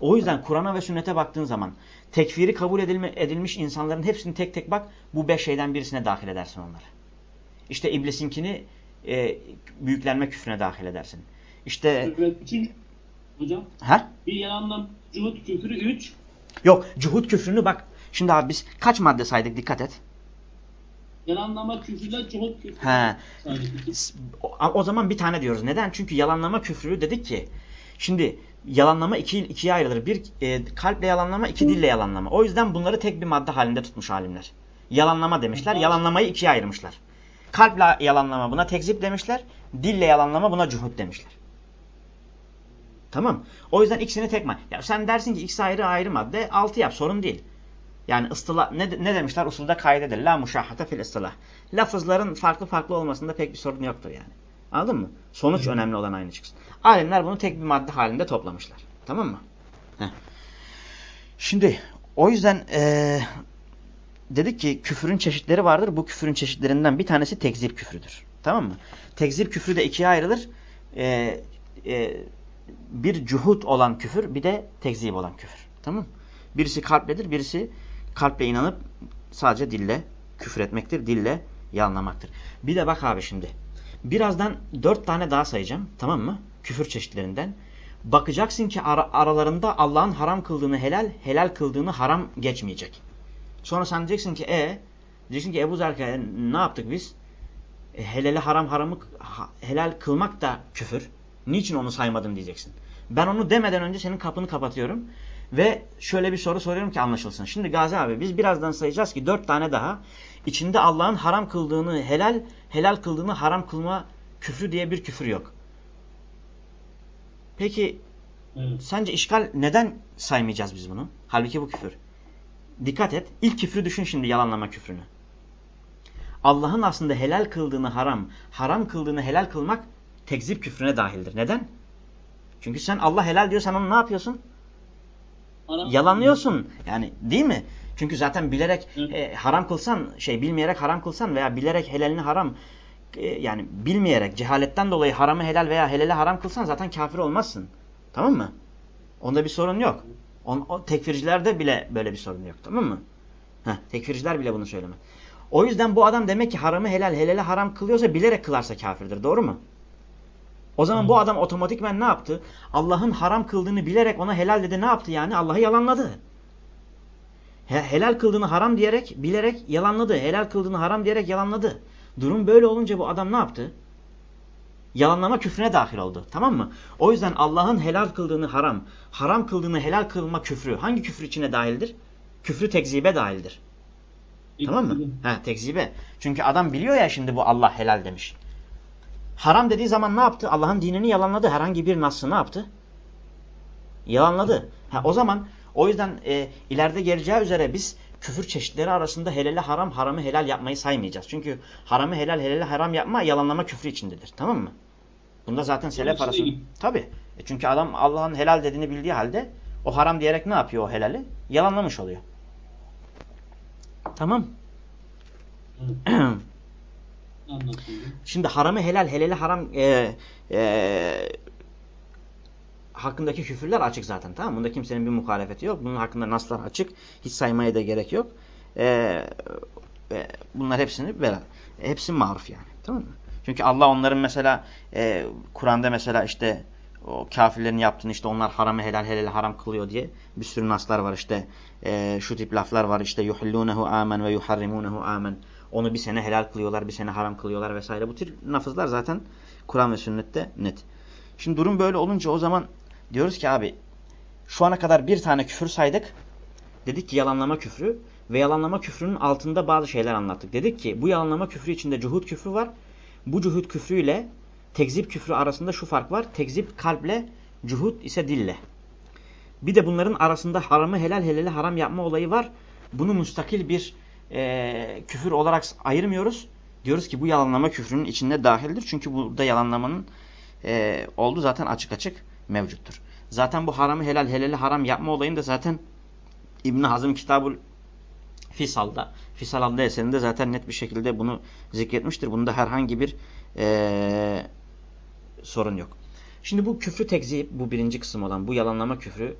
O yüzden Kur'an'a ve sünnete baktığın zaman tekfiri kabul edilme, edilmiş insanların hepsini tek tek bak bu beş şeyden birisine dahil edersin onları. İşte iblisinkini e, büyüklenme küfrüne dahil edersin. İşte. Hocam. ha? Bir yalanlam cuhut küfrü 3. Yok cuhud küfrünü bak. Şimdi abi biz kaç madde saydık dikkat et. Yalanlama küfürle cuhut küfrü. He. O, o zaman bir tane diyoruz. Neden? Çünkü yalanlama küfrü dedik ki şimdi yalanlama iki, ikiye ayrılır. Bir e, kalple yalanlama, iki dille yalanlama. O yüzden bunları tek bir madde halinde tutmuş alimler. Yalanlama demişler. Yalanlamayı ikiye ayırmışlar. Kalple yalanlama buna tekzip demişler. Dille yalanlama buna cuhud demişler. Tamam. O yüzden ikisini tek madde. Ya sen dersin ki ikisi ayrı ayrı madde. Altı yap sorun değil. Yani ıstıla ne, ne demişler? Usulda kaidedir. La muşahhate fil ıstılah. Lafızların farklı farklı olmasında pek bir sorun yoktur yani. Anladın mı? Sonuç önemli olan aynı çıksın. Alimler bunu tek bir madde halinde toplamışlar. Tamam mı? Heh. Şimdi o yüzden eee, dedik ki küfürün çeşitleri vardır. Bu küfürün çeşitlerinden bir tanesi tekzip küfrüdür. Tamam mı? Tekzip küfrü de ikiye ayrılır. Eee, eee, bir cuhud olan küfür bir de tekzip olan küfür. Tamam mı? Birisi kalpledir, birisi kalple inanıp sadece dille küfür etmektir, dille yalanlamaktır. Bir de bak abi şimdi. Birazdan dört tane daha sayacağım. Tamam mı? Küfür çeşitlerinden. Bakacaksın ki ara- aralarında Allah'ın haram kıldığını helal, helal kıldığını haram geçmeyecek. Sonra sen diyeceksin ki e diyeceksin ki Ebu Zerka ne yaptık biz? E, helali haram haramı ha- helal kılmak da küfür. Niçin onu saymadın diyeceksin. Ben onu demeden önce senin kapını kapatıyorum. Ve şöyle bir soru soruyorum ki anlaşılsın. Şimdi Gazi abi biz birazdan sayacağız ki dört tane daha içinde Allah'ın haram kıldığını helal, helal kıldığını haram kılma küfrü diye bir küfür yok. Peki Evet. sence işgal neden saymayacağız biz bunu? Halbuki bu küfür. Dikkat et. İlk küfrü düşün şimdi yalanlama küfrünü. Allah'ın aslında helal kıldığını haram, haram kıldığını helal kılmak tekzip küfrüne dahildir. Neden? Çünkü sen Allah helal diyor sen onu ne yapıyorsun? Haram- Yalanlıyorsun. Yani değil mi? Çünkü zaten bilerek e, haram kılsan, şey bilmeyerek haram kılsan veya bilerek helalini haram e, yani bilmeyerek cehaletten dolayı haramı helal veya helali haram kılsan zaten kafir olmazsın. Tamam mı? Onda bir sorun yok. On, o tekfircilerde bile böyle bir sorun yok. Tamam mı? Heh, tekfirciler bile bunu söylemez. O yüzden bu adam demek ki haramı helal, helali haram kılıyorsa bilerek kılarsa kafirdir. Doğru mu? O zaman bu adam otomatikmen ne yaptı? Allah'ın haram kıldığını bilerek ona helal dedi. Ne yaptı yani? Allah'ı yalanladı. He- helal kıldığını haram diyerek, bilerek yalanladı. Helal kıldığını haram diyerek yalanladı. Durum böyle olunca bu adam ne yaptı? Yalanlama küfrüne dahil oldu. Tamam mı? O yüzden Allah'ın helal kıldığını haram, haram kıldığını helal kılma küfrü hangi küfür içine dahildir? Küfrü tekzibe dahildir. Tamam mı? Ha, tekzibe. Çünkü adam biliyor ya şimdi bu Allah helal demiş. Haram dediği zaman ne yaptı? Allah'ın dinini yalanladı. Herhangi bir nassı ne yaptı? Yalanladı. Ha, o zaman o yüzden e, ileride geleceği üzere biz küfür çeşitleri arasında helali haram, haramı helal yapmayı saymayacağız. Çünkü haramı helal, helali haram yapma yalanlama küfrü içindedir. Tamam mı? Bunda zaten selef arasında. Tabi. E çünkü adam Allah'ın helal dediğini bildiği halde o haram diyerek ne yapıyor o helali? Yalanlamış oluyor. Tamam. Şimdi haramı helal, helali haram e, e, hakkındaki küfürler açık zaten. Tamam? Bunda kimsenin bir muhalefeti yok. Bunun hakkında naslar açık. Hiç saymaya da gerek yok. E, e, bunlar hepsini beraber. Hepsi maruf yani. Tamam mı? Çünkü Allah onların mesela e, Kur'an'da mesela işte o kafirlerin yaptığını işte onlar haramı helal helali haram kılıyor diye bir sürü naslar var işte e, şu tip laflar var işte yuhillunehu amen ve yuharrimunehu amen onu bir sene helal kılıyorlar bir sene haram kılıyorlar vesaire bu tür lafızlar zaten Kur'an ve sünnette net. Şimdi durum böyle olunca o zaman diyoruz ki abi şu ana kadar bir tane küfür saydık dedik ki yalanlama küfrü ve yalanlama küfrünün altında bazı şeyler anlattık. Dedik ki bu yalanlama küfrü içinde cuhud küfrü var. Bu cuhud küfrüyle tekzip küfrü arasında şu fark var. Tekzip kalple, cuhud ise dille. Bir de bunların arasında haramı helal helali haram yapma olayı var. Bunu müstakil bir e, küfür olarak ayırmıyoruz. Diyoruz ki bu yalanlama küfrünün içinde dahildir. Çünkü burada yalanlamanın e, olduğu zaten açık açık mevcuttur. Zaten bu haramı helal helali haram yapma olayını da zaten İbn Hazım kitabul Fisal'da, Fisal adlı eserinde zaten net bir şekilde bunu zikretmiştir. Bunda herhangi bir e, sorun yok. Şimdi bu küfrü tekzip, bu birinci kısım olan bu yalanlama küfrü,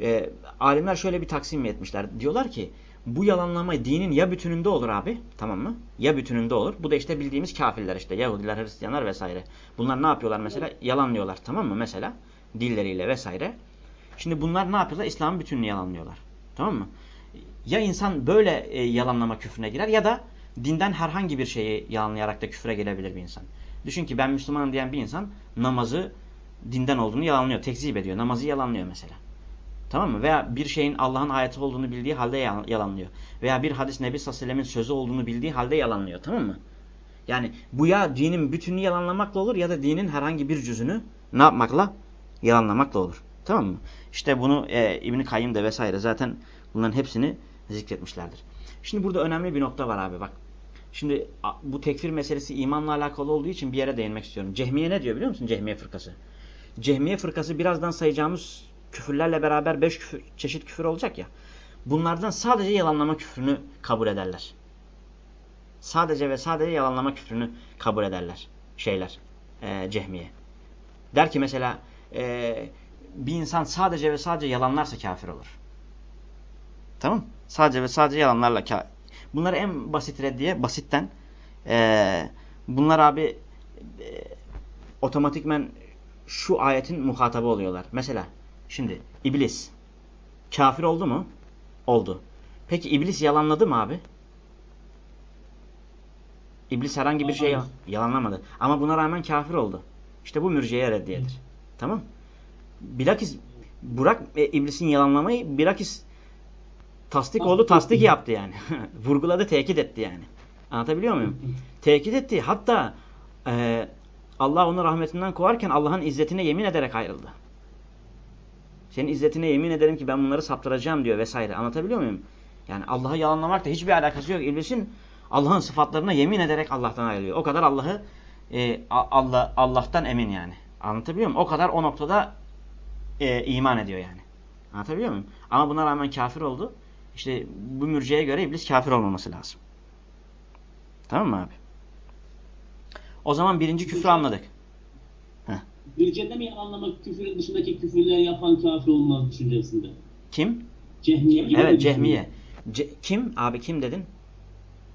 e, alimler şöyle bir taksim etmişler. Diyorlar ki bu yalanlama dinin ya bütününde olur abi, tamam mı? Ya bütününde olur. Bu da işte bildiğimiz kafirler işte, Yahudiler, Hristiyanlar vesaire. Bunlar ne yapıyorlar mesela? Yalanlıyorlar, tamam mı? Mesela dilleriyle vesaire. Şimdi bunlar ne yapıyorlar? İslam'ın bütününü yalanlıyorlar. Tamam mı? Ya insan böyle e, yalanlama küfrüne girer ya da dinden herhangi bir şeyi yalanlayarak da küfre gelebilir bir insan. Düşün ki ben Müslümanım diyen bir insan namazı dinden olduğunu yalanlıyor, tekzip ediyor. Namazı yalanlıyor mesela. Tamam mı? Veya bir şeyin Allah'ın ayeti olduğunu bildiği halde yalanlıyor. Veya bir hadis Nebi sallallahu sözü olduğunu bildiği halde yalanlıyor. Tamam mı? Yani bu ya dinin bütününü yalanlamakla olur ya da dinin herhangi bir cüzünü ne yapmakla? Yalanlamakla olur. Tamam mı? İşte bunu e, İbn-i Kayyım de vesaire zaten bunların hepsini zikretmişlerdir. Şimdi burada önemli bir nokta var abi bak. Şimdi bu tekfir meselesi imanla alakalı olduğu için bir yere değinmek istiyorum. Cehmiye ne diyor biliyor musun? Cehmiye fırkası. Cehmiye fırkası birazdan sayacağımız küfürlerle beraber beş küfür, çeşit küfür olacak ya. Bunlardan sadece yalanlama küfrünü kabul ederler. Sadece ve sadece yalanlama küfrünü kabul ederler. Şeyler. E, cehmiye. Der ki mesela e, bir insan sadece ve sadece yalanlarsa kafir olur. Tamam Sadece ve sadece yalanlarla kafir. Bunları en basit reddiye, basitten e, bunlar abi e, otomatikmen şu ayetin muhatabı oluyorlar. Mesela şimdi iblis kafir oldu mu? Oldu. Peki iblis yalanladı mı abi? İblis herhangi bir şey yalanlamadı. Ama buna rağmen kafir oldu. İşte bu mürciye reddiyedir. Tamam. Bilakis Burak e, iblisin yalanlamayı bilakis tasdik oldu, tasdik yaptı yani. Vurguladı, tekit etti yani. Anlatabiliyor muyum? tekit etti. Hatta e, Allah onu rahmetinden kovarken Allah'ın izzetine yemin ederek ayrıldı. Senin izzetine yemin ederim ki ben bunları saptıracağım diyor vesaire. Anlatabiliyor muyum? Yani Allah'ı yalanlamakla hiçbir alakası yok. İblisin Allah'ın sıfatlarına yemin ederek Allah'tan ayrılıyor. O kadar Allah'ı e, Allah Allah'tan emin yani. Anlatabiliyor muyum? O kadar o noktada e, iman ediyor yani. Anlatabiliyor muyum? Ama buna rağmen kafir oldu. İşte bu mürciye göre iblis kafir olmaması lazım. Tamam mı abi? O zaman birinci küfrü anladık. Mürciyede mi yalanlamak küfürün dışındaki küfürler yapan kafir olmaz düşüncesinde? Kim? Cehmiye. Evet Cehmiye. Ce kim? Abi kim dedin?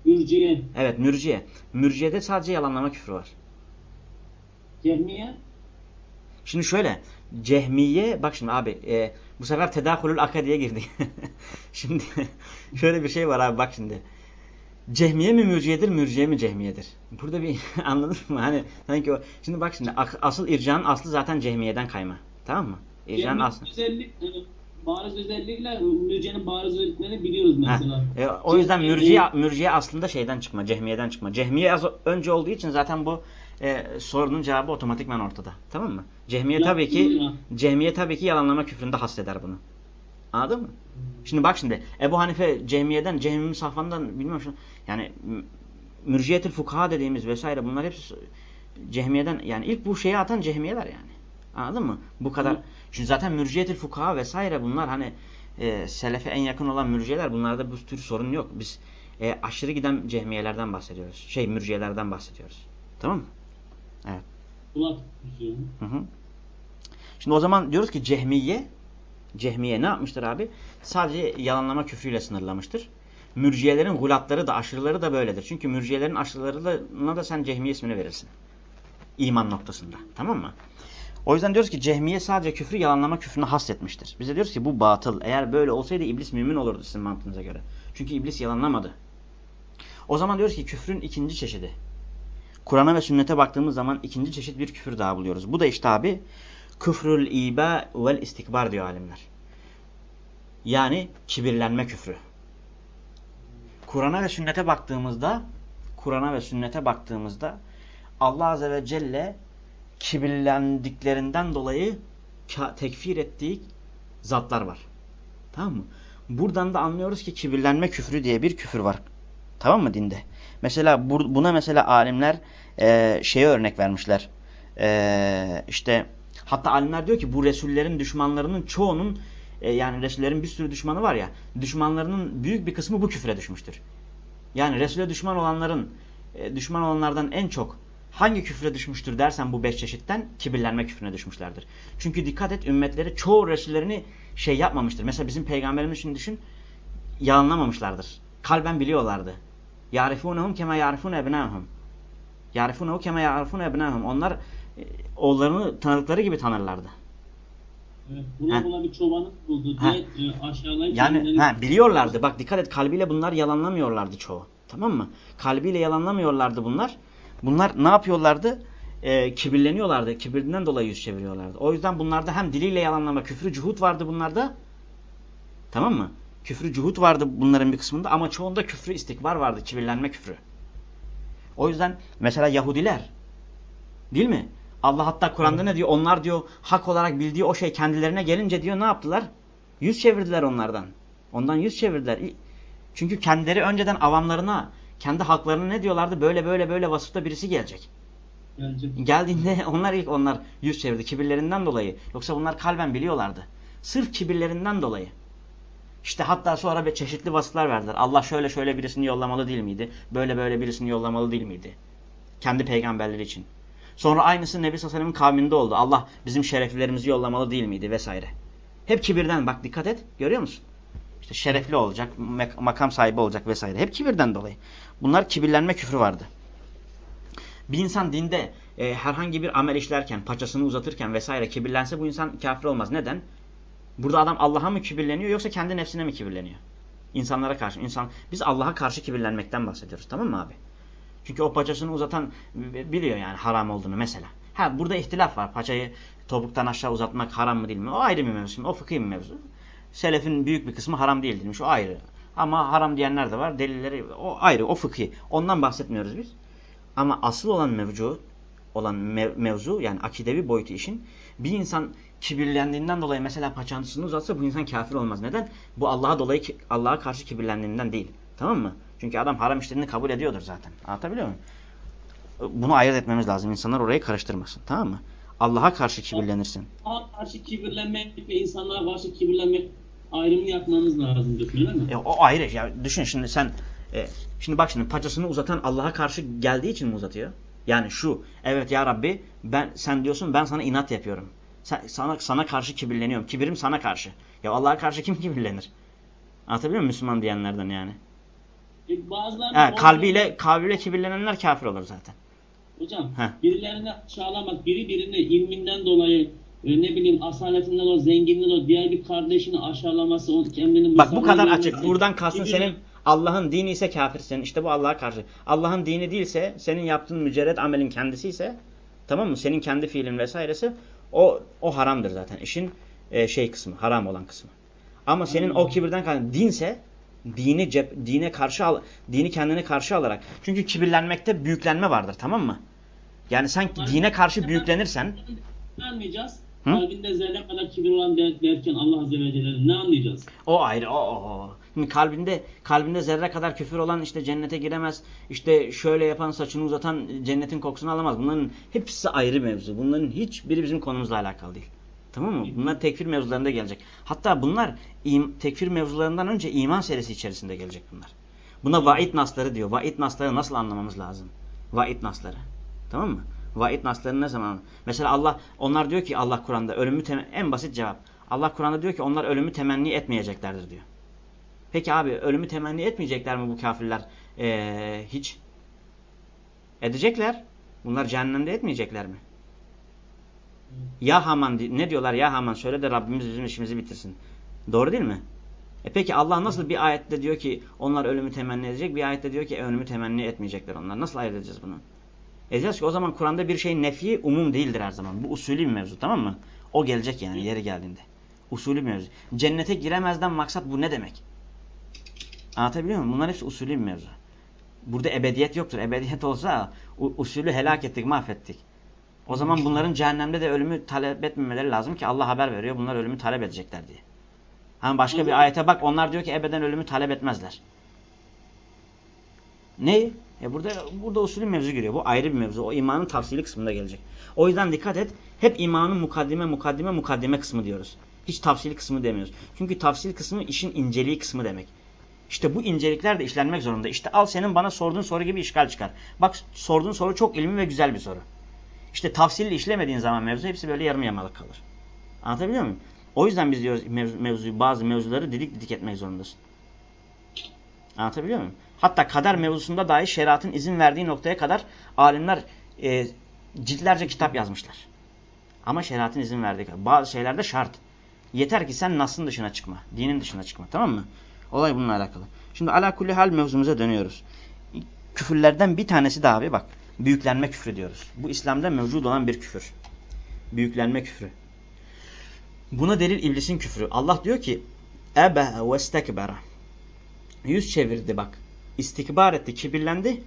Mürciye. Evet mürciye. Mürciyede sadece yalanlama küfrü var. Cehmiye? Şimdi şöyle. Cehmiye bak şimdi abi e, bu sefer tedahülül akadiye girdi. şimdi şöyle bir şey var abi bak şimdi. Cehmiye mi mürciyedir, mürciye mi cehmiyedir? Burada bir anladın mı? Hani sanki o. Şimdi bak şimdi asıl ircanın aslı zaten cehmiyeden kayma. Tamam mı? İrcanın aslı. Özellik, e, bariz özelliğiyle mürciyenin bariz özelliklerini biliyoruz mesela. E, o yüzden mürciye, mürciye aslında şeyden çıkma, cehmiyeden çıkma. Cehmiye az önce olduğu için zaten bu e, sorunun cevabı otomatikman ortada. Tamam mı? Cehmiye Ya, tabii ki ya. Cehmiye tabii ki yalanlama küfründe hasteder bunu. Anladın mı? Şimdi bak şimdi Ebu Hanife Cehmiye'den, Cehmi Safvan'dan bilmem şu yani Mürciyetül Fukaha dediğimiz vesaire bunlar hepsi Cehmiye'den yani ilk bu şeyi atan Cehmiyeler yani. Anladın mı? Bu kadar. Hı. Şimdi zaten Mürciyetül Fukaha vesaire bunlar hani e, Selefe en yakın olan mürciyeler bunlarda bu tür sorun yok. Biz e, aşırı giden Cehmiyelerden bahsediyoruz. Şey mürciyelerden bahsediyoruz. Tamam mı? Hı hı. Şimdi o zaman diyoruz ki Cehmiye Cehmiye ne yapmıştır abi? Sadece yalanlama küfrüyle sınırlamıştır. Mürciyelerin gulatları da aşırıları da böyledir. Çünkü mürciyelerin aşırılarına da sen Cehmiye ismini verirsin. İman noktasında. Tamam mı? O yüzden diyoruz ki Cehmiye sadece küfrü yalanlama küfrünü hasretmiştir. Bize diyoruz ki bu batıl. Eğer böyle olsaydı iblis mümin olurdu sizin mantığınıza göre. Çünkü iblis yalanlamadı. O zaman diyoruz ki küfrün ikinci çeşidi. Kur'an'a ve sünnete baktığımız zaman ikinci çeşit bir küfür daha buluyoruz. Bu da işte abi küfrül iba vel istikbar diyor alimler. Yani kibirlenme küfrü. Kur'an'a ve sünnete baktığımızda Kur'an'a ve sünnete baktığımızda Allah Azze ve Celle kibirlendiklerinden dolayı tekfir ettiği zatlar var. Tamam mı? Buradan da anlıyoruz ki kibirlenme küfrü diye bir küfür var. Tamam mı dinde? Mesela buna mesela alimler e, şeye örnek vermişler. E, işte hatta alimler diyor ki bu Resullerin düşmanlarının çoğunun e, yani Resullerin bir sürü düşmanı var ya düşmanlarının büyük bir kısmı bu küfre düşmüştür. Yani Resul'e düşman olanların e, düşman olanlardan en çok hangi küfre düşmüştür dersen bu beş çeşitten kibirlenme küfrüne düşmüşlerdir. Çünkü dikkat et ümmetleri çoğu Resullerini şey yapmamıştır. Mesela bizim peygamberimiz için düşün yalanlamamışlardır. Kalben biliyorlardı. Yarifunehum kema yarifun ebnahum. Yarifunehu kema yarifun ebnahum. Onlar e, oğullarını tanıdıkları gibi tanırlardı. Evet, buna buna bir çobanı buldu diye e, aşağılayıp Yani kendilerini- ha, biliyorlardı. Bak dikkat et kalbiyle bunlar yalanlamıyorlardı çoğu. Tamam mı? Kalbiyle yalanlamıyorlardı bunlar. Bunlar ne yapıyorlardı? Ee, kibirleniyorlardı. Kibirinden dolayı yüz çeviriyorlardı. O yüzden bunlarda hem diliyle yalanlama, küfrü cuhut vardı bunlarda. Tamam mı? Küfrü cuhut vardı bunların bir kısmında ama çoğunda küfrü istikbar vardı. Kibirlenme küfrü. O yüzden mesela Yahudiler değil mi? Allah hatta Kur'an'da ne diyor? Onlar diyor hak olarak bildiği o şey kendilerine gelince diyor ne yaptılar? Yüz çevirdiler onlardan. Ondan yüz çevirdiler. Çünkü kendileri önceden avamlarına, kendi haklarına ne diyorlardı? Böyle böyle böyle vasıfta birisi gelecek. gelecek. Geldiğinde onlar ilk onlar yüz çevirdi kibirlerinden dolayı. Yoksa bunlar kalben biliyorlardı. Sırf kibirlerinden dolayı. İşte hatta sonra çeşitli vasıflar verdiler. Allah şöyle şöyle birisini yollamalı değil miydi? Böyle böyle birisini yollamalı değil miydi? Kendi peygamberleri için. Sonra aynısı Nebi Sellem'in kavminde oldu. Allah bizim şereflilerimizi yollamalı değil miydi? Vesaire. Hep kibirden bak dikkat et. Görüyor musun? İşte şerefli olacak, mak- makam sahibi olacak vesaire. Hep kibirden dolayı. Bunlar kibirlenme küfrü vardı. Bir insan dinde e, herhangi bir amel işlerken, paçasını uzatırken vesaire kibirlense bu insan kafir olmaz. Neden? Burada adam Allah'a mı kibirleniyor yoksa kendi nefsine mi kibirleniyor? İnsanlara karşı. insan Biz Allah'a karşı kibirlenmekten bahsediyoruz. Tamam mı abi? Çünkü o paçasını uzatan biliyor yani haram olduğunu mesela. Ha burada ihtilaf var. Paçayı topuktan aşağı uzatmak haram mı değil mi? O ayrı bir mevzu. O fıkhi bir mevzu. Selefin büyük bir kısmı haram değil demiş. O ayrı. Ama haram diyenler de var. Delilleri o ayrı. O fıkhi. Ondan bahsetmiyoruz biz. Ama asıl olan mevcu olan mev- mevzu yani akidevi boyutu işin bir insan kibirlendiğinden dolayı mesela paçansını uzatsa bu insan kafir olmaz. Neden? Bu Allah'a dolayı Allah'a karşı kibirlendiğinden değil. Tamam mı? Çünkü adam haram işlerini kabul ediyordur zaten. Anlatabiliyor muyum? Bunu ayırt etmemiz lazım. İnsanlar orayı karıştırmasın. Tamam mı? Allah'a karşı kibirlenirsin. Allah'a karşı kibirlenmek ve insanlara karşı kibirlenmek ayrımını yapmamız lazım öyle mi? E, o ayrı. Ya düşün şimdi sen e, şimdi bak şimdi paçasını uzatan Allah'a karşı geldiği için mi uzatıyor? Yani şu evet ya Rabbi ben sen diyorsun ben sana inat yapıyorum. Sen, sana sana karşı kibirleniyorum. Kibirim sana karşı. Ya Allah'a karşı kim kibirlenir? Anlatabiliyor muyum Müslüman diyenlerden yani? E, bazıları He, kalbiyle kalbiyle kibirlenenler kafir olur zaten. Hocam Heh. birilerini aşağılamak, biri birini ilminden dolayı e, ne bileyim asaletinden dolayı, zenginliğinden dolayı diğer bir kardeşini aşağılaması, onu kendini Bak bu kadar açık. Buradan kastın kibirle- senin Allah'ın dini ise kafirsin. İşte bu Allah'a karşı. Allah'ın dini değilse, senin yaptığın mücerred amelin kendisi ise, tamam mı? Senin kendi fiilin vesairesi o o haramdır zaten. İşin e, şey kısmı, haram olan kısmı. Ama senin o kibirden kaynaklı dinse dini cep, dine karşı al, dini kendine karşı alarak. Çünkü kibirlenmekte büyüklenme vardır, tamam mı? Yani sen dine karşı büyüklenirsen anlayacağız? Hı? Kalbinde zerre kadar kibir olan der, derken Allah Azze ve Celle ne anlayacağız? o ayrı o, o, o. Şimdi kalbinde kalbinde zerre kadar küfür olan işte cennete giremez. İşte şöyle yapan saçını uzatan cennetin kokusunu alamaz. Bunların hepsi ayrı mevzu. Bunların hiçbiri bizim konumuzla alakalı değil. Tamam mı? Bunlar tekfir mevzularında gelecek. Hatta bunlar tekfir mevzularından önce iman serisi içerisinde gelecek bunlar. Buna vaid nasları diyor. Vaid nasları nasıl anlamamız lazım? Vaid nasları. Tamam mı? Vaid nasları ne zaman? Mesela Allah onlar diyor ki Allah Kur'an'da ölümü en basit cevap. Allah Kur'an'da diyor ki onlar ölümü temenni etmeyeceklerdir diyor. Peki abi ölümü temenni etmeyecekler mi bu kafirler? Ee, hiç. Edecekler. Bunlar cehennemde etmeyecekler mi? Ya Haman ne diyorlar ya Haman söyle de Rabbimiz bizim işimizi bitirsin. Doğru değil mi? E peki Allah nasıl bir ayette diyor ki onlar ölümü temenni edecek, bir ayette diyor ki ölümü temenni etmeyecekler onlar. Nasıl ayırt edeceğiz bunu? Edeceğiz ki o zaman Kur'an'da bir şeyin nefi umum değildir her zaman. Bu usulü bir mevzu tamam mı? O gelecek yani yeri geldiğinde. Usulü bir mevzu. Cennete giremezden maksat bu ne demek? Anlatabiliyor muyum? Bunlar hepsi usulü bir mevzu. Burada ebediyet yoktur. Ebediyet olsa usulü helak ettik, mahvettik. O zaman bunların cehennemde de ölümü talep etmemeleri lazım ki Allah haber veriyor. Bunlar ölümü talep edecekler diye. Hani başka bir ayete bak onlar diyor ki ebeden ölümü talep etmezler. Ne? E burada burada usulü mevzu giriyor. Bu ayrı bir mevzu. O imanın tafsili kısmında gelecek. O yüzden dikkat et. Hep imanın mukaddime mukaddime mukaddime kısmı diyoruz. Hiç tafsili kısmı demiyoruz. Çünkü tafsil kısmı işin inceliği kısmı demek. İşte bu incelikler de işlenmek zorunda. İşte al senin bana sorduğun soru gibi işgal çıkar. Bak sorduğun soru çok ilmi ve güzel bir soru. İşte tafsilli işlemediğin zaman mevzu hepsi böyle yarım yamalık kalır. Anlatabiliyor muyum? O yüzden biz diyoruz mevzu, mevzuyu, bazı mevzuları didik didik etmek zorundasın. Anlatabiliyor muyum? Hatta kader mevzusunda dahi şeriatın izin verdiği noktaya kadar alimler e, ciltlerce kitap yazmışlar. Ama şeriatın izin verdiği kadar. Bazı şeylerde şart. Yeter ki sen nasın dışına çıkma. Dinin dışına çıkma. Tamam mı? Olay bununla alakalı. Şimdi ala kulli hal mevzumuza dönüyoruz. Küfürlerden bir tanesi de abi bak. Büyüklenme küfrü diyoruz. Bu İslam'da mevcut olan bir küfür. Büyüklenme küfrü. Buna delil iblisin küfrü. Allah diyor ki Ebe ve istekbera. Yüz çevirdi bak. İstikbar etti, kibirlendi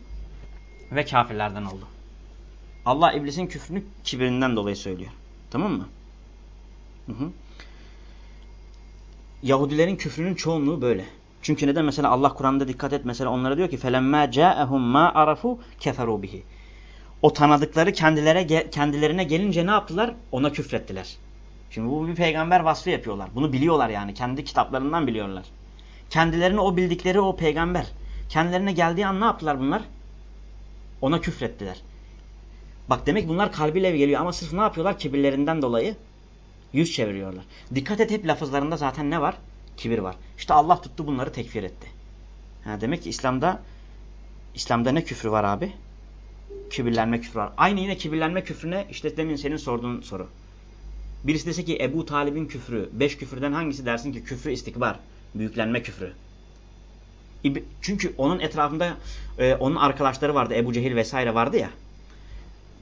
ve kafirlerden oldu. Allah iblisin küfrünü kibirinden dolayı söylüyor. Tamam mı? Hı hı. Yahudilerin küfrünün çoğunluğu böyle. Çünkü neden mesela Allah Kur'an'da dikkat et mesela onlara diyor ki felemma ca'ahum ma arafu keferu bihi. O tanıdıkları kendilere kendilerine gelince ne yaptılar? Ona küfrettiler. Şimdi bu bir peygamber vasfı yapıyorlar. Bunu biliyorlar yani. Kendi kitaplarından biliyorlar. Kendilerine o bildikleri o peygamber. Kendilerine geldiği an ne yaptılar bunlar? Ona küfrettiler. Bak demek bunlar kalbiyle geliyor ama sırf ne yapıyorlar? Kibirlerinden dolayı yüz çeviriyorlar. Dikkat et hep lafızlarında zaten ne var? Kibir var. İşte Allah tuttu bunları tekfir etti. Ha, demek ki İslam'da İslam'da ne küfrü var abi? Kibirlenme küfrü var. Aynı yine kibirlenme küfrüne işte demin senin sorduğun soru. Birisi dese ki Ebu Talib'in küfrü, beş küfürden hangisi dersin ki küfrü istikbar, büyüklenme küfrü. Çünkü onun etrafında e, onun arkadaşları vardı, Ebu Cehil vesaire vardı ya.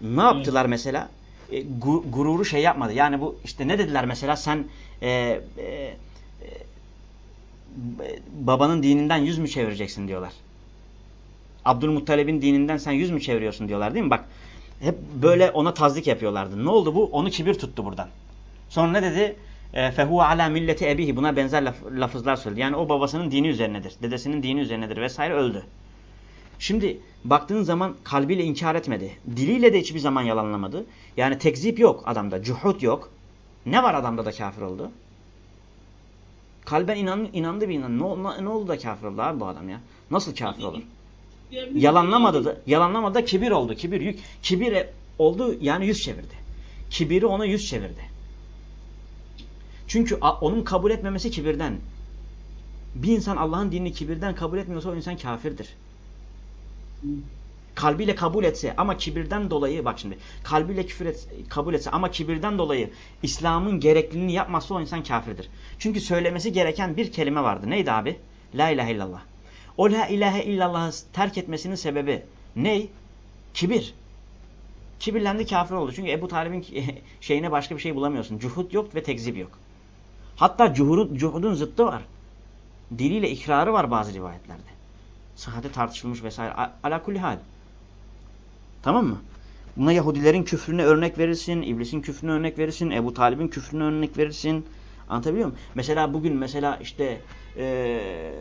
Ne yaptılar mesela? E, gu, gururu şey yapmadı. Yani bu işte ne dediler mesela sen e, e, babanın dininden yüz mü çevireceksin diyorlar. Abdülmuttalib'in dininden sen yüz mü çeviriyorsun diyorlar değil mi? Bak hep böyle ona tazdik yapıyorlardı. Ne oldu bu? Onu kibir tuttu buradan. Sonra ne dedi? Fehuve ala milleti ebihi. Buna benzer laf, lafızlar söyledi. Yani o babasının dini üzerinedir. Dedesinin dini üzerinedir vesaire öldü. Şimdi baktığın zaman kalbiyle inkar etmedi. Diliyle de hiçbir zaman yalanlamadı. Yani tekzip yok adamda. Cuhud yok. Ne var adamda da kafir oldu? Kalben inan, inandı bir inan. Ne, ne oldu da kafir oldu abi bu adam ya? Nasıl kafir olur? Yalanlamadı da, yalanlamadı da kibir oldu. Kibir yük. Kibir oldu yani yüz çevirdi. Kibiri ona yüz çevirdi. Çünkü onun kabul etmemesi kibirden. Bir insan Allah'ın dinini kibirden kabul etmiyorsa o insan kafirdir. Kalbiyle kabul etse ama kibirden dolayı bak şimdi kalbiyle küfür et, kabul etse ama kibirden dolayı İslam'ın gerekliliğini yapmazsa o insan kafirdir. Çünkü söylemesi gereken bir kelime vardı. Neydi abi? La ilahe illallah. O la ilahe illallah'ı terk etmesinin sebebi ne? Kibir. Kibirlendi kafir oldu. Çünkü Ebu Talib'in şeyine başka bir şey bulamıyorsun. Cuhud yok ve tekzip yok. Hatta cuhudun, cuhudun zıttı var. Diliyle ikrarı var bazı rivayetlerde. Sıhhati tartışılmış vesaire. Ala kulli hal. Tamam mı? Buna Yahudilerin küfrüne örnek verirsin, iblisin küfrüne örnek verirsin, Ebu Talib'in küfrüne örnek verirsin. Anlatabiliyor muyum? Mesela bugün mesela işte ee,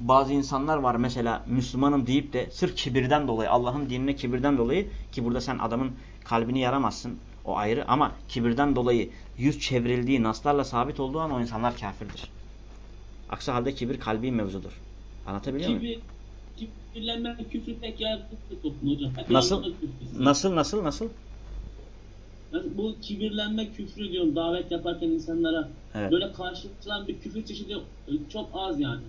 bazı insanlar var mesela Müslümanım deyip de sırf kibirden dolayı, Allah'ın dinine kibirden dolayı ki burada sen adamın kalbini yaramazsın. O ayrı ama kibirden dolayı yüz çevrildiği, naslarla sabit olduğu an o insanlar kafirdir. Aksi halde kibir kalbi mevzudur. Anlatabiliyor muyum? Kibir, kibirlenme küfür pek yaygın toplum hocam. Hep Nasıl? Nasıl nasıl nasıl? Bu kibirlenme küfrü diyorum davet yaparken insanlara. Evet. Böyle karşılanan bir küfür çeşidi çok az yani.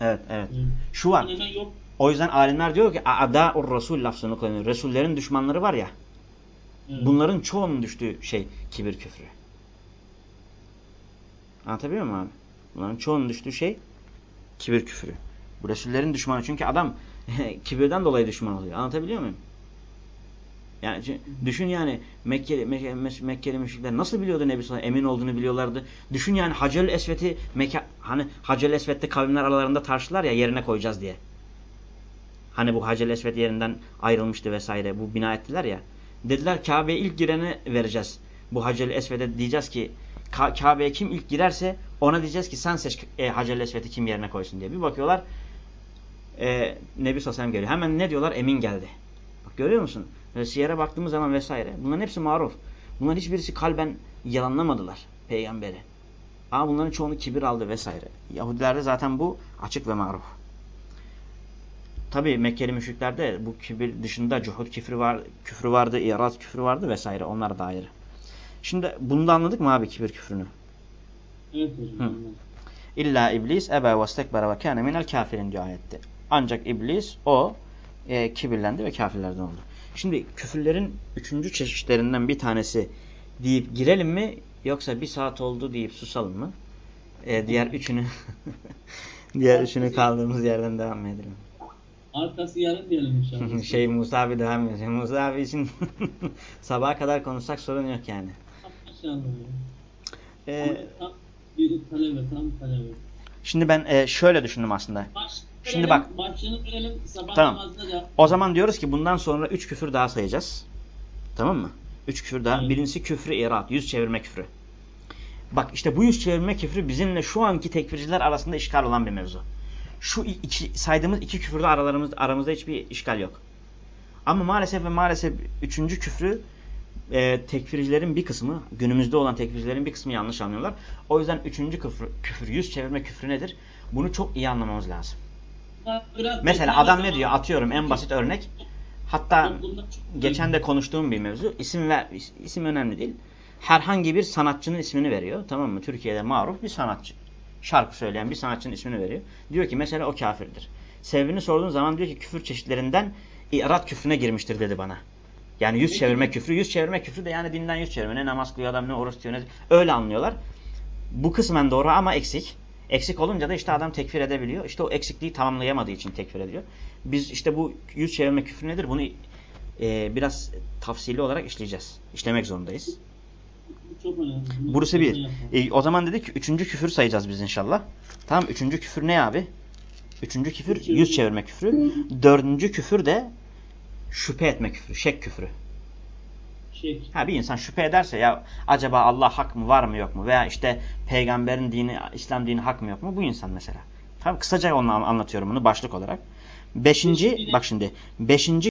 Evet, evet. Evet. Şu var. Yok. O yüzden alimler diyor ki a'da'ur rasul lafzını koyuyor. Resullerin düşmanları var ya. Evet. Bunların çoğunun düştüğü şey kibir küfrü. Anlatabiliyor muyum abi? Bunların çoğunun düştüğü şey kibir küfrü. Bu Resullerin düşmanı. Çünkü adam kibirden dolayı düşman oluyor. Anlatabiliyor muyum? Yani düşün yani Mekkeli, Mekke, Mekkeli müşrikler nasıl biliyordu Nebi Sallallahu emin olduğunu biliyorlardı. Düşün yani Hacer-ül Esved'i Mekke hani Hacer-ül Esved'de kavimler aralarında tartıştılar ya yerine koyacağız diye. Hani bu Hacer-ül Esved yerinden ayrılmıştı vesaire. Bu bina ettiler ya. Dediler Kabe'ye ilk gireni vereceğiz. Bu Hacer-ül Esved'e diyeceğiz ki Ka Kabe'ye kim ilk girerse ona diyeceğiz ki sen seç e, Hacer-ül Esved'i kim yerine koysun diye. Bir bakıyorlar e, Nebi Sallallahu geliyor. Hemen ne diyorlar? Emin geldi. Bak görüyor musun? Siyere baktığımız zaman vesaire. Bunların hepsi maruf. Bunların hiçbirisi kalben yalanlamadılar peygamberi. Ama bunların çoğunu kibir aldı vesaire. Yahudilerde zaten bu açık ve maruf. Tabi Mekkeli müşriklerde bu kibir dışında cuhud küfrü var, küfrü vardı, iraz küfrü vardı vesaire. Onlar da ayrı. Şimdi bunu da anladık mı abi kibir küfrünü? Evet hocam. Hı. İlla iblis ebe ve stekbere ve kâne minel kafirin diyor ayette. Ancak iblis o e, kibirlendi ve kafirlerden oldu. Şimdi küfürlerin üçüncü çeşitlerinden bir tanesi deyip girelim mi yoksa bir saat oldu deyip susalım mı? E, diğer üçünü diğer üçünü kaldığımız yerden devam edelim. Arkası yarın diyelim inşallah. şey Musa abi devam ediyor. Musa abi için sabaha kadar konuşsak sorun yok yani. İnşallah. E, Tam bir talebe, tam talebe. şimdi ben e, şöyle düşündüm aslında. Baş, Şimdi bak. Başlığını verelim. Sabah Tamam. da. O zaman diyoruz ki bundan sonra üç küfür daha sayacağız. Tamam mı? Üç küfür daha. Evet. Birincisi küfrü irat. Yüz çevirme küfrü. Bak işte bu yüz çevirme küfrü bizimle şu anki tekfirciler arasında işgal olan bir mevzu. Şu iki, saydığımız iki küfürde aralarımızda, aramızda hiçbir işgal yok. Ama maalesef ve maalesef üçüncü küfrü e, tekfircilerin bir kısmı, günümüzde olan tekfircilerin bir kısmı yanlış anlıyorlar. O yüzden üçüncü küfür, küfür yüz çevirme küfrü nedir? Bunu çok iyi anlamamız lazım. Mesela adam ne diyor? Atıyorum en basit örnek. Hatta geçen de konuştuğum bir mevzu. İsim ver, isim önemli değil. Herhangi bir sanatçının ismini veriyor. Tamam mı? Türkiye'de maruf bir sanatçı. Şarkı söyleyen bir sanatçının ismini veriyor. Diyor ki mesela o kafirdir. Sebebini sorduğun zaman diyor ki küfür çeşitlerinden irat küfrüne girmiştir dedi bana. Yani yüz çevirme küfrü. Yüz çevirme küfrü de yani dinden yüz çevirme. Ne namaz kılıyor adam ne oruç tutuyor. Ne... Öyle anlıyorlar. Bu kısmen doğru ama eksik. Eksik olunca da işte adam tekfir edebiliyor. İşte o eksikliği tamamlayamadığı için tekfir ediyor. Biz işte bu yüz çevirme küfrü nedir? Bunu e, biraz tafsili olarak işleyeceğiz. İşlemek zorundayız. Çok önemli. Burası bir. E, o zaman dedik üçüncü küfür sayacağız biz inşallah. Tamam üçüncü küfür ne abi? Üçüncü küfür yüz çevirme küfrü. Dördüncü küfür de şüphe etme küfrü. Şek küfrü. Şey, Ha bir insan şüphe ederse ya acaba Allah hak mı var mı yok mu veya işte peygamberin dini İslam dini hak mı yok mu bu insan mesela. Tamam kısaca onu an- anlatıyorum bunu başlık olarak. Beşinci- bak şimdi beşinci